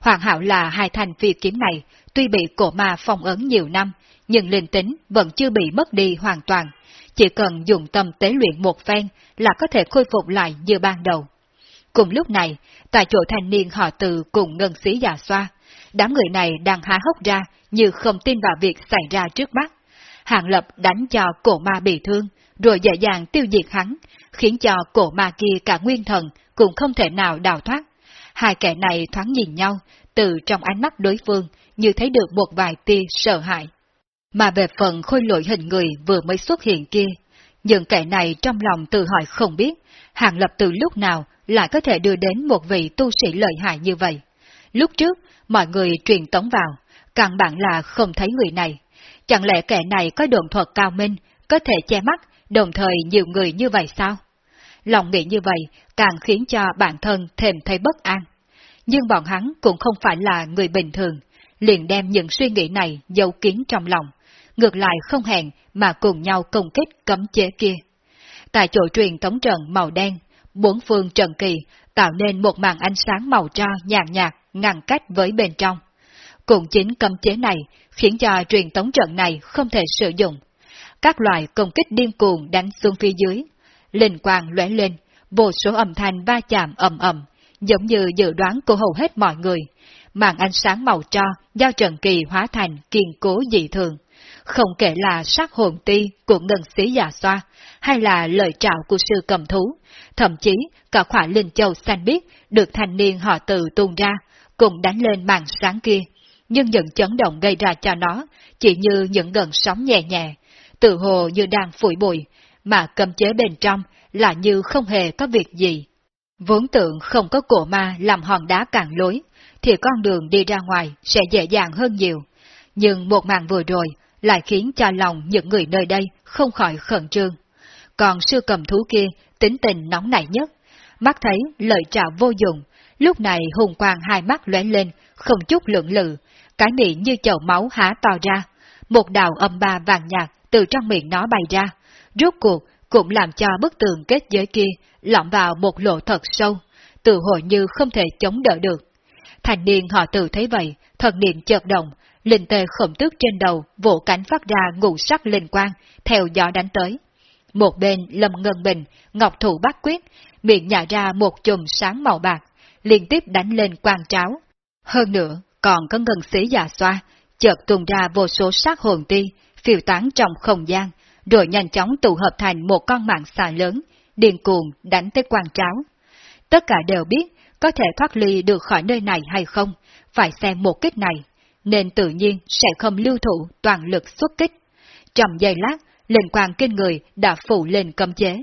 Hoàn hảo là hai thành phi kiếm này, tuy bị cổ ma phong ấn nhiều năm, nhưng linh tính vẫn chưa bị mất đi hoàn toàn. Chỉ cần dùng tâm tế luyện một phen là có thể khôi phục lại như ban đầu. Cùng lúc này, tại chỗ thanh niên họ từ cùng ngân sĩ già xoa, đám người này đang há hốc ra như không tin vào việc xảy ra trước mắt. Hàng lập đánh cho cổ ma bị thương, rồi dễ dàng tiêu diệt hắn, khiến cho cổ ma kia cả nguyên thần cũng không thể nào đào thoát. Hai kẻ này thoáng nhìn nhau, từ trong ánh mắt đối phương như thấy được một vài tia sợ hãi. Mà về phần khôi lỗi hình người vừa mới xuất hiện kia, những kẻ này trong lòng tự hỏi không biết, Hàng Lập từ lúc nào lại có thể đưa đến một vị tu sĩ lợi hại như vậy. Lúc trước, mọi người truyền tống vào, căn bản là không thấy người này. Chẳng lẽ kẻ này có đồn thuật cao minh, có thể che mắt, đồng thời nhiều người như vậy sao? Lòng nghĩ như vậy càng khiến cho bản thân thêm thấy bất an. Nhưng bọn hắn cũng không phải là người bình thường, liền đem những suy nghĩ này giấu kín trong lòng, ngược lại không hẹn mà cùng nhau công kích cấm chế kia. Tại chỗ truyền tống trận màu đen, bốn phương trần kỳ tạo nên một màn ánh sáng màu tro nhàn nhạt ngăn cách với bên trong. Cũng chính cấm chế này khiến cho truyền tống trận này không thể sử dụng. Các loại công kích điên cuồng đánh xuống phía dưới. Linh quang lóe lên, vô số âm thanh va chạm ầm ầm, giống như dự đoán của hầu hết mọi người. Màn ánh sáng màu cho do trận kỳ hóa thành kiên cố dị thường. Không kể là sát hồn ti của ngân sĩ già xoa, hay là lời trạo của sư cầm thú, thậm chí cả khỏa linh châu xanh biếc được thanh niên họ từ tung ra, cùng đánh lên màn sáng kia. Nhưng những chấn động gây ra cho nó chỉ như những gần sóng nhẹ nhẹ, tự hồ như đang phủi bụi, mà cầm chế bên trong là như không hề có việc gì. Vốn tưởng không có cổ ma làm hòn đá cản lối, thì con đường đi ra ngoài sẽ dễ dàng hơn nhiều. Nhưng một màn vừa rồi lại khiến cho lòng những người nơi đây không khỏi khẩn trương. Còn sư cầm thú kia tính tình nóng nảy nhất, mắt thấy lời trạo vô dụng, lúc này hùng quang hai mắt lóe lên, không chút lưỡng lự, cái miệng như chậu máu há to ra, một đào âm ba vàng nhạt từ trong miệng nó bay ra, rốt cuộc cũng làm cho bức tường kết giới kia lõm vào một lỗ thật sâu, tự hồi như không thể chống đỡ được. Thành niên họ tự thấy vậy, thần niệm chợt động, linh tê khổng tước trên đầu vỗ cánh phát ra ngũ sắc linh quang, theo gió đánh tới. Một bên lâm ngân bình, ngọc thủ bắt quyết, miệng nhả ra một chùm sáng màu bạc, liên tiếp đánh lên quang tráo. Hơn nữa, còn có ngân sĩ già xoa, chợt tung ra vô số sát hồn ti, phiêu tán trong không gian, rồi nhanh chóng tụ hợp thành một con mạng xà lớn, điên cuồng đánh tới quang tráo. Tất cả đều biết có thể thoát ly được khỏi nơi này hay không, phải xem một kích này, nên tự nhiên sẽ không lưu thủ toàn lực xuất kích. Trong giây lát, linh quang kinh người đã phủ lên cấm chế.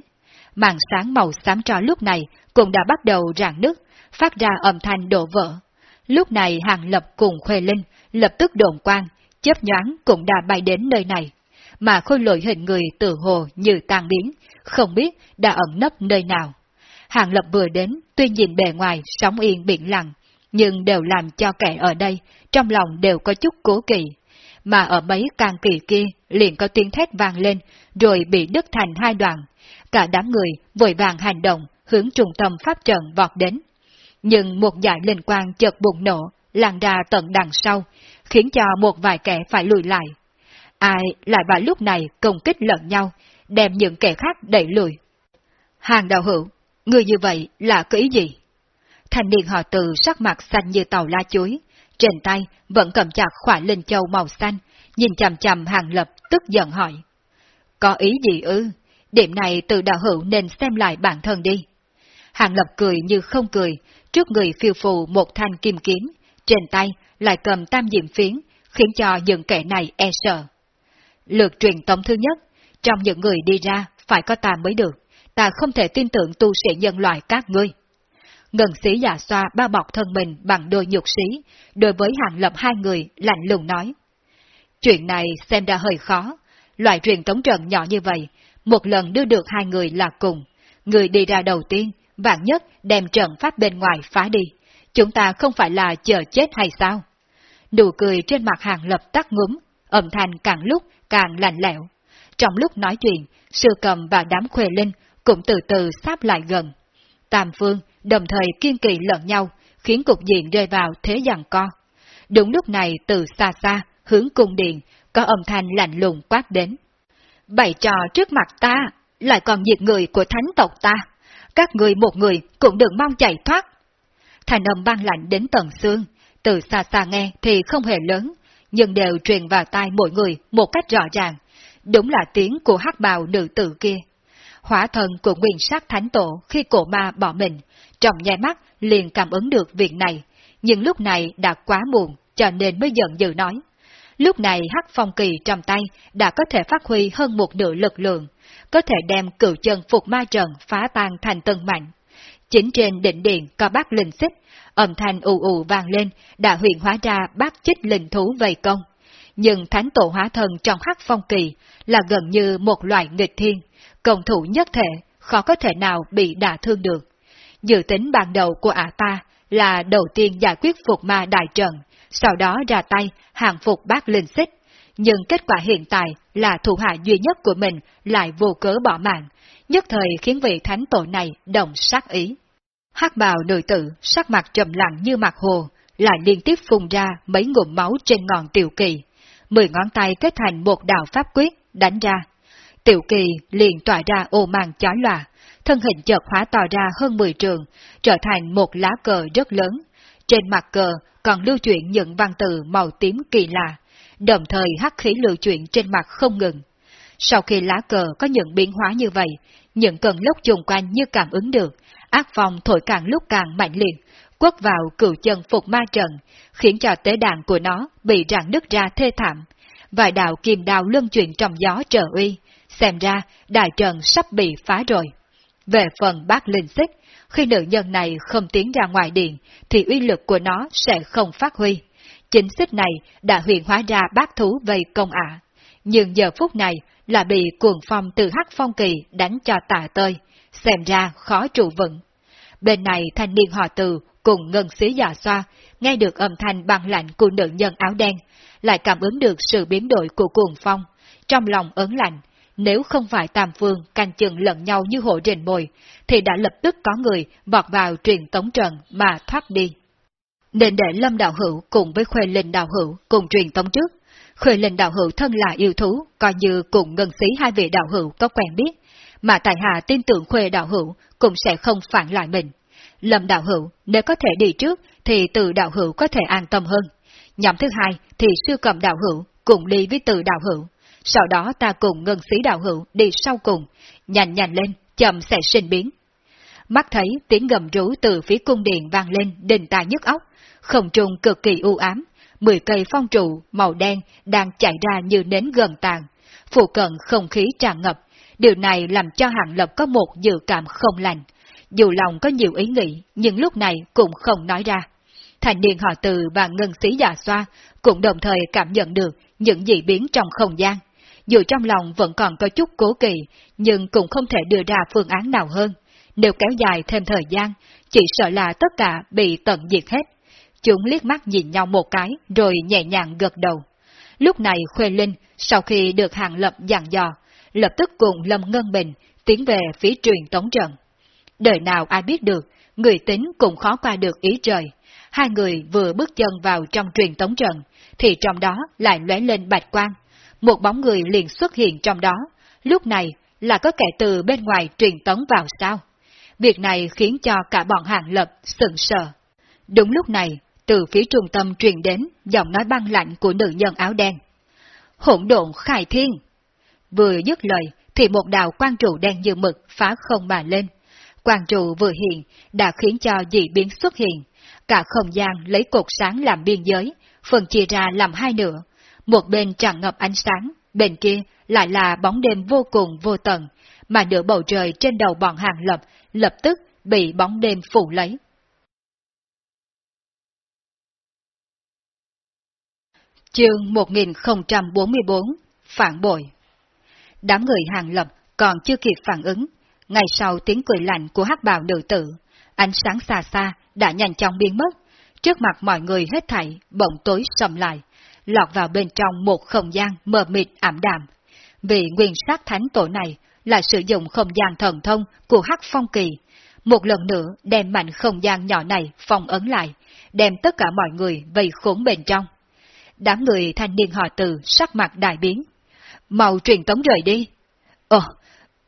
Màn sáng màu xám tro lúc này cũng đã bắt đầu rạn nứt, phát ra âm thanh đổ vỡ. Lúc này hàng lập cùng Khuê Linh lập tức đồn quang, chớp nhoáng cũng đã bay đến nơi này. Mà khôi lội hình người tự hồ như tan biến, không biết đã ẩn nấp nơi nào. Hàng lập vừa đến, tuy nhìn bề ngoài sóng yên biển lặng, nhưng đều làm cho kẻ ở đây, trong lòng đều có chút cố kỵ. Mà ở mấy càng kỳ kia liền có tiếng thét vang lên, rồi bị đứt thành hai đoạn. Cả đám người vội vàng hành động, hướng trung tâm pháp trận vọt đến. Nhưng một dải linh quang chợt bùng nổ, lan ra tận đằng sau, khiến cho một vài kẻ phải lùi lại. Ai lại vào lúc này công kích lẫn nhau, đem những kẻ khác đẩy lùi. Hàng đạo hữu, người như vậy là cái ý gì? Thanh niên họ từ sắc mặt xanh như tàu la chuối, trên tay vẫn cầm chặt khỏa linh châu màu xanh, nhìn chằm chằm hàng lập tức giận hỏi. Có ý gì ư? Điểm này từ đạo hữu nên xem lại bản thân đi. Hàng lập cười như không cười, trước người phiêu phù một thanh kim kiếm, trên tay lại cầm tam diệm phiến, khiến cho những kẻ này e sợ. Lượt truyền tống thứ nhất, trong những người đi ra phải có ta mới được, ta không thể tin tưởng tu sĩ nhân loại các ngươi. Ngân sĩ giả xoa bao bọc thân mình bằng đôi nhục sĩ, đối với hàng lập hai người lạnh lùng nói. Chuyện này xem ra hơi khó, loại truyền tống trận nhỏ như vậy, một lần đưa được hai người là cùng. Người đi ra đầu tiên, vạn nhất đem trận pháp bên ngoài phá đi, chúng ta không phải là chờ chết hay sao? Nụ cười trên mặt hàng lập tắt ngúm, âm thanh càng lúc càng lạnh lẽo. Trong lúc nói chuyện, sư cầm và đám khuê linh cũng từ từ sáp lại gần. Tam phương đồng thời kiên kỳ lẫn nhau, khiến cục diện rơi vào thế giằng co. Đúng lúc này từ xa xa, hướng cung điện, có âm thanh lạnh lùng quát đến. Bày trò trước mặt ta, lại còn diệt người của thánh tộc ta. Các người một người cũng đừng mong chạy thoát. Thành âm băng lạnh đến tận xương, từ xa xa nghe thì không hề lớn, nhưng đều truyền vào tai mỗi người một cách rõ ràng. Đúng là tiếng của hắc bào nữ tử kia. Hỏa thần của nguyên sát thánh tổ khi cổ ma bỏ mình, trong nháy mắt liền cảm ứng được việc này, nhưng lúc này đã quá muộn, cho nên mới giận dữ nói. Lúc này hắc phong kỳ trong tay đã có thể phát huy hơn một nửa lực lượng, có thể đem cựu chân phục ma trận phá tan thành tân mạnh. Chính trên đỉnh điện có bác linh xích, âm thanh ù ù vang lên, đã huyện hóa ra bác chích linh thú vây công. Nhưng thánh tổ hóa thần trong hắc phong kỳ là gần như một loại nghịch thiên, công thủ nhất thể, khó có thể nào bị đả thương được. Dự tính ban đầu của ả ta là đầu tiên giải quyết phục ma đại trận, sau đó ra tay hàng phục bác linh xích. Nhưng kết quả hiện tại là thủ hạ duy nhất của mình lại vô cớ bỏ mạng, nhất thời khiến vị thánh tổ này đồng sát ý. hắc bào nữ tử, sắc mặt trầm lặng như mặt hồ, lại liên tiếp phun ra mấy ngụm máu trên ngọn tiểu kỳ. Mười ngón tay kết thành một đạo pháp quyết, đánh ra. Tiểu kỳ liền tỏa ra ô màng chói lòa, thân hình chợt hóa tỏ ra hơn 10 trường, trở thành một lá cờ rất lớn. Trên mặt cờ còn lưu chuyển những văn từ màu tím kỳ lạ, đồng thời hắc khí lưu chuyển trên mặt không ngừng. Sau khi lá cờ có những biến hóa như vậy, những cơn lốc chung quanh như cảm ứng được, ác phong thổi càng lúc càng mạnh liệt, quất vào cửu chân phục ma trận, khiến cho tế đàn của nó bị rạn nứt ra thê thảm. Vài đạo kim đao luân chuyển trong gió trở uy, xem ra đại trận sắp bị phá rồi. Về phần bác linh xích, khi nữ nhân này không tiến ra ngoài điện, thì uy lực của nó sẽ không phát huy. Chính xích này đã huyền hóa ra bác thú vây công ả. Nhưng giờ phút này là bị cuồng phong từ hắc phong kỳ đánh cho tà tơi, xem ra khó trụ vững. Bên này thanh niên họ từ cùng ngân xí giả xoa, nghe được âm thanh băng lạnh của nữ nhân áo đen, lại cảm ứng được sự biến đổi của cuồng phong. Trong lòng ớn lạnh, nếu không phải tam phương canh chừng lẫn nhau như hộ rình mồi, thì đã lập tức có người vọt vào truyền tống trận mà thoát đi. Nên để Lâm Đạo Hữu cùng với Khuê Linh Đạo Hữu cùng truyền tống trước. Khuê Linh Đạo Hữu thân là yêu thú, coi như cùng ngân xí hai vị Đạo Hữu có quen biết, mà Tài Hạ tin tưởng Khuê Đạo Hữu cũng sẽ không phản lại mình. Lâm Đạo Hữu, nếu có thể đi trước, thì từ Đạo Hữu có thể an tâm hơn. Nhóm thứ hai thì sư cầm Đạo Hữu cùng đi với từ Đạo Hữu sau đó ta cùng ngân sĩ đạo hữu đi sau cùng, nhanh nhanh lên, chậm sẽ sinh biến. Mắt thấy tiếng gầm rú từ phía cung điện vang lên đình tài nhức óc, không trung cực kỳ u ám, mười cây phong trụ màu đen đang chạy ra như nến gần tàn, phụ cận không khí tràn ngập, điều này làm cho Hàng Lập có một dự cảm không lành. Dù lòng có nhiều ý nghĩ, nhưng lúc này cũng không nói ra. Thành niên họ từ và ngân sĩ già dạ xoa cũng đồng thời cảm nhận được những dị biến trong không gian, dù trong lòng vẫn còn có chút cố kỳ nhưng cũng không thể đưa ra phương án nào hơn. Nếu kéo dài thêm thời gian, chỉ sợ là tất cả bị tận diệt hết. Chúng liếc mắt nhìn nhau một cái, rồi nhẹ nhàng gật đầu. Lúc này Khuê Linh, sau khi được hàng lập dặn dò, lập tức cùng Lâm Ngân Bình tiến về phía truyền tống trận. Đời nào ai biết được, người tính cũng khó qua được ý trời. Hai người vừa bước chân vào trong truyền tống trận, thì trong đó lại lóe lên bạch quang, một bóng người liền xuất hiện trong đó, lúc này là có kẻ từ bên ngoài truyền tống vào sao. Việc này khiến cho cả bọn hàng lập sừng sờ. Đúng lúc này, từ phía trung tâm truyền đến giọng nói băng lạnh của nữ nhân áo đen. Hỗn độn khai thiên! Vừa dứt lời, thì một đạo quan trụ đen như mực phá không mà lên. Quan trụ vừa hiện, đã khiến cho dị biến xuất hiện. Cả không gian lấy cột sáng làm biên giới, phần chia ra làm hai nửa, một bên tràn ngập ánh sáng, bên kia lại là bóng đêm vô cùng vô tận, mà nửa bầu trời trên đầu bọn hàng lập lập tức bị bóng đêm phủ lấy. Chương 1044 Phản bội Đám người hàng lập còn chưa kịp phản ứng, ngày sau tiếng cười lạnh của hắc bào nữ tử, ánh sáng xa xa đã nhanh chóng biến mất, trước mặt mọi người hết thảy, bỗng tối sầm lại, lọt vào bên trong một không gian mờ mịt ảm đạm. Vì nguyên sát thánh tổ này là sử dụng không gian thần thông của Hắc Phong Kỳ, một lần nữa đem mạnh không gian nhỏ này phong ấn lại, đem tất cả mọi người vây khốn bên trong. Đám người thanh niên họ từ sắc mặt đại biến. Màu truyền tống rời đi. Ồ,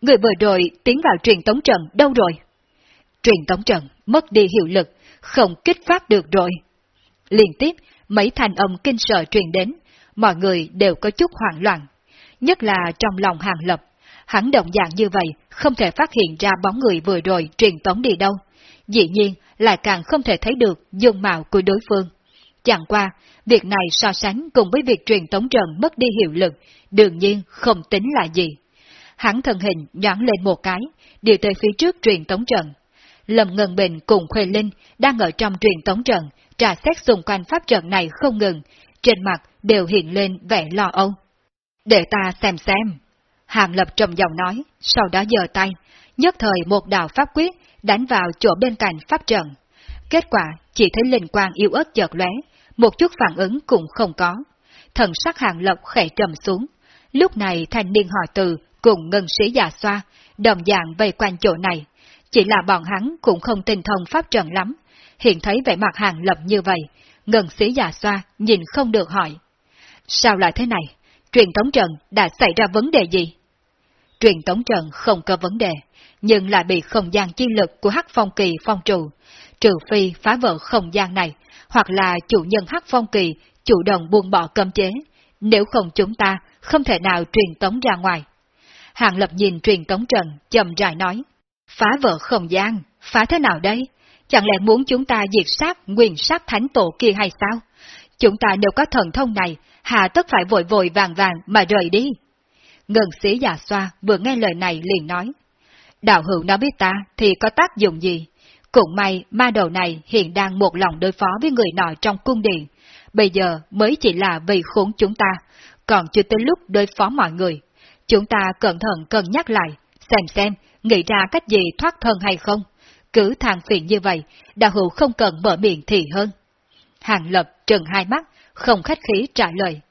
người vừa rồi tiến vào truyền tống trận đâu rồi? Truyền tống trận mất đi hiệu lực, không kích phát được rồi. Liên tiếp, mấy thanh âm kinh sợ truyền đến, mọi người đều có chút hoảng loạn. Nhất là trong lòng hàng lập, hắn động dạng như vậy, không thể phát hiện ra bóng người vừa rồi truyền tống đi đâu. Dĩ nhiên, lại càng không thể thấy được dung mạo của đối phương. Chẳng qua, việc này so sánh cùng với việc truyền tống trận mất đi hiệu lực, đương nhiên không tính là gì. Hắn thân hình nhón lên một cái, điều tới phía trước truyền tống trận. Lâm Ngân Bình cùng Khuê Linh đang ở trong truyền tống trận, trà xét xung quanh pháp trận này không ngừng, trên mặt đều hiện lên vẻ lo âu. Để ta xem xem. Hàng Lập trầm giọng nói, sau đó giơ tay, nhất thời một đạo pháp quyết đánh vào chỗ bên cạnh pháp trận. Kết quả chỉ thấy linh quang yêu ớt chợt lóe, một chút phản ứng cũng không có. Thần sắc Hàng lộc khẽ trầm xuống. Lúc này thanh niên họ từ cùng ngân sĩ già xoa, đồng dạng vây quanh chỗ này. Chỉ là bọn hắn cũng không tinh thông pháp trận lắm. Hiện thấy vẻ mặt Hàng Lập như vậy, ngân sĩ già xoa nhìn không được hỏi. Sao lại thế này? Truyền tống trận đã xảy ra vấn đề gì? Truyền tống trận không có vấn đề, nhưng lại bị không gian chi lực của Hắc Phong Kỳ phong trụ, trừ phi phá vỡ không gian này, hoặc là chủ nhân Hắc Phong Kỳ chủ động buông bỏ cấm chế, nếu không chúng ta không thể nào truyền tống ra ngoài. Hàng Lập nhìn truyền tống trận, chậm rãi nói, phá vỡ không gian, phá thế nào đây? Chẳng lẽ muốn chúng ta diệt sát nguyên sát thánh tổ kia hay sao? Chúng ta nếu có thần thông này, hà tất phải vội vội vàng vàng mà rời đi. Ngân sĩ già xoa vừa nghe lời này liền nói. Đạo hữu nó biết ta thì có tác dụng gì? Cũng may ma đầu này hiện đang một lòng đối phó với người nọ trong cung điện. Bây giờ mới chỉ là vì khốn chúng ta, còn chưa tới lúc đối phó mọi người. Chúng ta cẩn thận cân nhắc lại, xem xem, nghĩ ra cách gì thoát thân hay không. Cứ thang phiền như vậy, đạo hữu không cần mở miệng thì hơn. Hàng lập trừng hai mắt, không khách khí trả lời.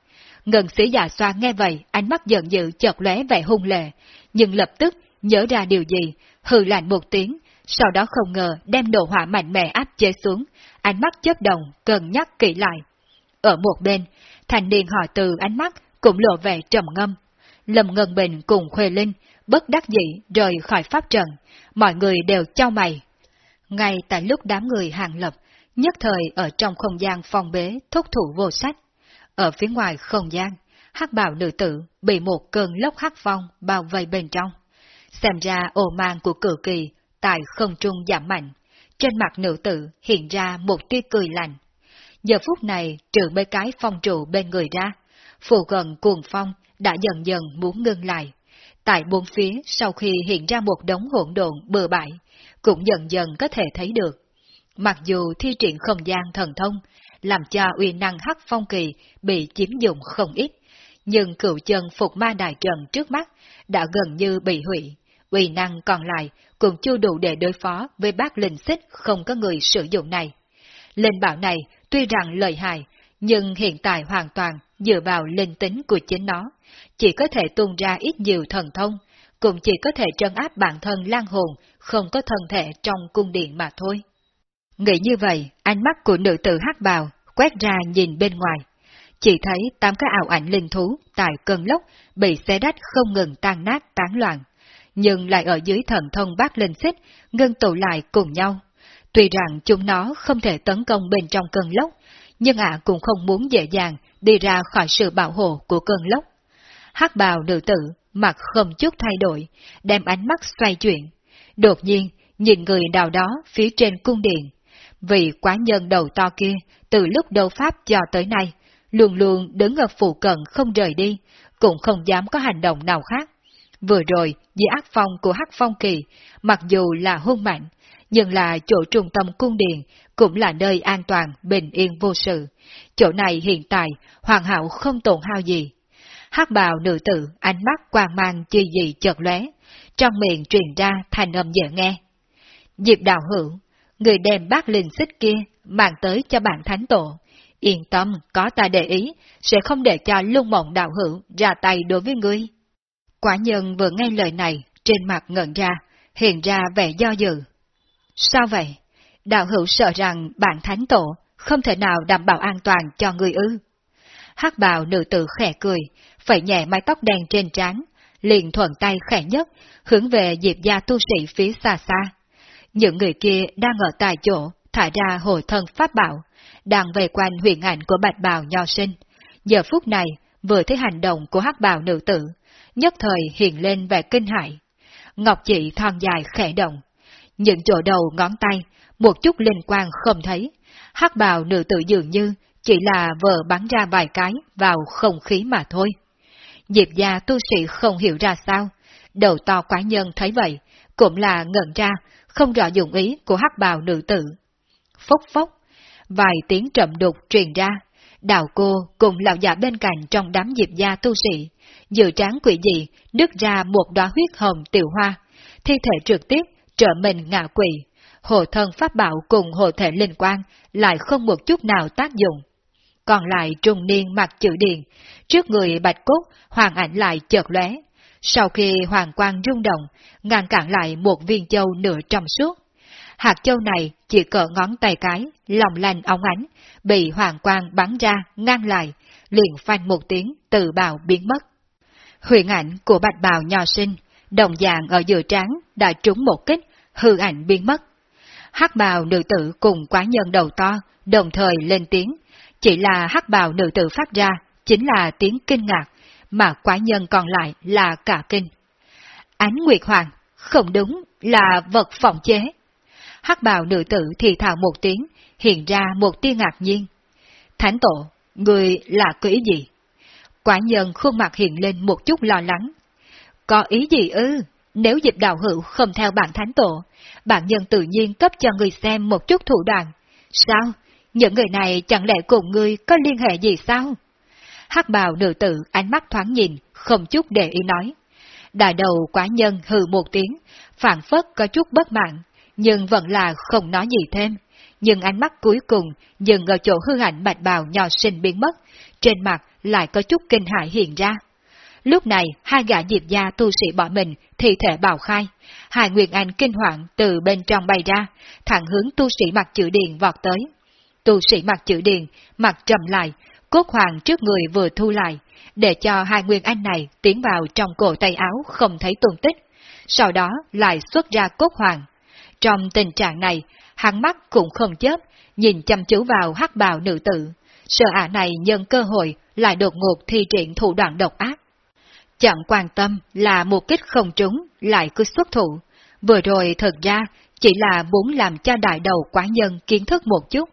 Ngân sĩ già xoa nghe vậy, ánh mắt giận dữ chợt lóe vẻ hung lệ, nhưng lập tức nhớ ra điều gì, hừ lạnh một tiếng, sau đó không ngờ đem nổ hỏa mạnh mẽ áp chế xuống, ánh mắt chớp đồng, cân nhắc kỹ lại. Ở một bên, thành niên hỏi từ ánh mắt cũng lộ vẻ trầm ngâm. Lâm Ngân Bình cùng Khuê Linh bất đắc dĩ rời khỏi pháp trận, mọi người đều trao mày. Ngay tại lúc đám người hàng lập, nhất thời ở trong không gian phòng bế thúc thủ vô sách. Ở phía ngoài không gian, hắc bảo nữ tử bị một cơn lốc hắc phong bao vây bên trong. Xem ra ồ mang của cử kỳ tại không trung giảm mạnh, trên mặt nữ tử hiện ra một tia cười lạnh. Giờ phút này trừ mấy cái phong trụ bên người ra, phù gần cuồng phong đã dần dần muốn ngưng lại. Tại bốn phía sau khi hiện ra một đống hỗn độn bừa bãi, cũng dần dần có thể thấy được. Mặc dù thi triển không gian thần thông, làm cho uy năng hắc phong kỳ bị chiếm dụng không ít, nhưng cựu chân phục ma đại trần trước mắt đã gần như bị hủy. Uy năng còn lại cũng chưa đủ để đối phó với bác linh xích không có người sử dụng này. Linh bảo này tuy rằng lợi hại, nhưng hiện tại hoàn toàn dựa vào linh tính của chính nó, chỉ có thể tung ra ít nhiều thần thông, cũng chỉ có thể trấn áp bản thân lan hồn, không có thân thể trong cung điện mà thôi. Nghĩ như vậy, ánh mắt của nữ tử hắc bào quét ra nhìn bên ngoài. Chỉ thấy tám cái ảo ảnh linh thú tại cơn lốc bị xé đách không ngừng tan nát tán loạn, nhưng lại ở dưới thần thông bát linh xích, ngân tụ lại cùng nhau. Tuy rằng chúng nó không thể tấn công bên trong cơn lốc, nhưng ả cũng không muốn dễ dàng đi ra khỏi sự bảo hộ của cơn lốc. hắc bào nữ tử, mặt không chút thay đổi, đem ánh mắt xoay chuyển. Đột nhiên, nhìn người nào đó phía trên cung điện. Vì quá nhân đầu to kia, từ lúc đấu pháp cho tới nay, luôn luôn đứng ở phụ cận không rời đi, cũng không dám có hành động nào khác. Vừa rồi, dưới ác phong của Hắc Phong Kỳ, mặc dù là hung mạnh, nhưng là chỗ trung tâm cung điện, cũng là nơi an toàn, bình yên vô sự. Chỗ này hiện tại, hoàn hảo không tổn hao gì. hắc bào nữ tử, ánh mắt quang mang chi dị chợt lóe, trong miệng truyền ra thành âm dễ nghe. Diệp đạo hữu, người đem bác linh xích kia, mang tới cho bạn thánh tổ. Yên tâm, có ta để ý, sẽ không để cho lung mộng đạo hữu ra tay đối với ngươi. Quả nhân vừa nghe lời này, trên mặt ngẩn ra, hiện ra vẻ do dự. Sao vậy? Đạo hữu sợ rằng bạn thánh tổ không thể nào đảm bảo an toàn cho người ư. hắc bào nữ tử khẽ cười, phẩy nhẹ mái tóc đen trên trán, liền thuận tay khẽ nhất, hướng về diệp gia tu sĩ phía xa xa. Những người kia đang ở tại chỗ, thả ra hồi thân pháp bảo, đang về quanh huyền ảnh của bạch bào nho sinh. Giờ phút này, vừa thấy hành động của hắc bào nữ tử, nhất thời hiện lên vẻ kinh hại. Ngọc chỉ thon dài khẽ động. Những chỗ đầu ngón tay, một chút linh quang không thấy. hắc bào nữ tử dường như chỉ là vờ bắn ra vài cái vào không khí mà thôi. Diệp gia tu sĩ không hiểu ra sao, đầu to quá nhân thấy vậy, cũng là ngẩn ra, không rõ dụng ý của hắc bào nữ tử. Phốc phốc, vài tiếng trầm đục truyền ra, đào cô cùng lão già bên cạnh trong đám diệp gia tu sĩ, dự tráng quỷ dị, đứt ra một đóa huyết hồng tiểu hoa, thi thể trực tiếp trở mình ngạ quỷ, hồ thân pháp bảo cùng hồ thể linh quang lại không một chút nào tác dụng. Còn lại trung niên mặc chữ điền, trước người bạch cốt hoàng ảnh lại chợt lóe. Sau khi hoàng quang rung động, ngăn cản lại một viên châu nửa trong suốt. Hạt châu này chỉ cỡ ngón tay cái, lòng lành óng ánh, bị hoàng quang bắn ra, ngăn lại, liền phanh một tiếng, từ bào biến mất. Huyền ảnh của bạch bào nho sinh, đồng dạng ở giữa trán đã trúng một kích, hư ảnh biến mất. hắc bào nữ tử cùng quá nhân đầu to, đồng thời lên tiếng, chỉ là hắc bào nữ tử phát ra, chính là tiếng kinh ngạc, mà quá nhân còn lại là cả kinh. Ánh Nguyệt Hoàng, không đúng, là vật phòng chế. hắc bào nữ tử thì thào một tiếng, hiện ra một tia ngạc nhiên. Thánh tổ, người là quỷ gì? Quả nhân khuôn mặt hiện lên một chút lo lắng. Có ý gì ư? Nếu dịp đạo hữu không theo bản thánh tổ, bản nhân tự nhiên cấp cho người xem một chút thủ đoạn. Sao? Những người này chẳng lẽ cùng ngươi có liên hệ gì sao? hắc bào nữ tử ánh mắt thoáng nhìn, không chút để ý nói. Đại đầu quả nhân hừ một tiếng, phản phất có chút bất mãn, nhưng vẫn là không nói gì thêm. Nhưng ánh mắt cuối cùng dừng ở chỗ hư ảnh bạch bào nhỏ sinh biến mất, trên mặt lại có chút kinh hại hiện ra. Lúc này, hai gã diệp gia tu sĩ bỏ mình, thi thể bào khai. Hai Nguyên Anh kinh hoàng từ bên trong bay ra, thẳng hướng tu sĩ mặc chữ điền vọt tới. Tu sĩ mặc chữ điền, mặt trầm lại, cốt hoàng trước người vừa thu lại, để cho hai Nguyên Anh này tiến vào trong cổ tay áo không thấy tung tích, sau đó lại xuất ra cốt hoàng. Trong tình trạng này, hắn mắt cũng không chớp, nhìn chăm chú vào hắc bào nữ tử. Sợ ả này nhân cơ hội lại đột ngột thi triển thủ đoạn độc ác. Chẳng quan tâm là một kích không trúng, lại cứ xuất thủ. Vừa rồi thật ra chỉ là muốn làm cho đại đầu quá nhân kiến thức một chút.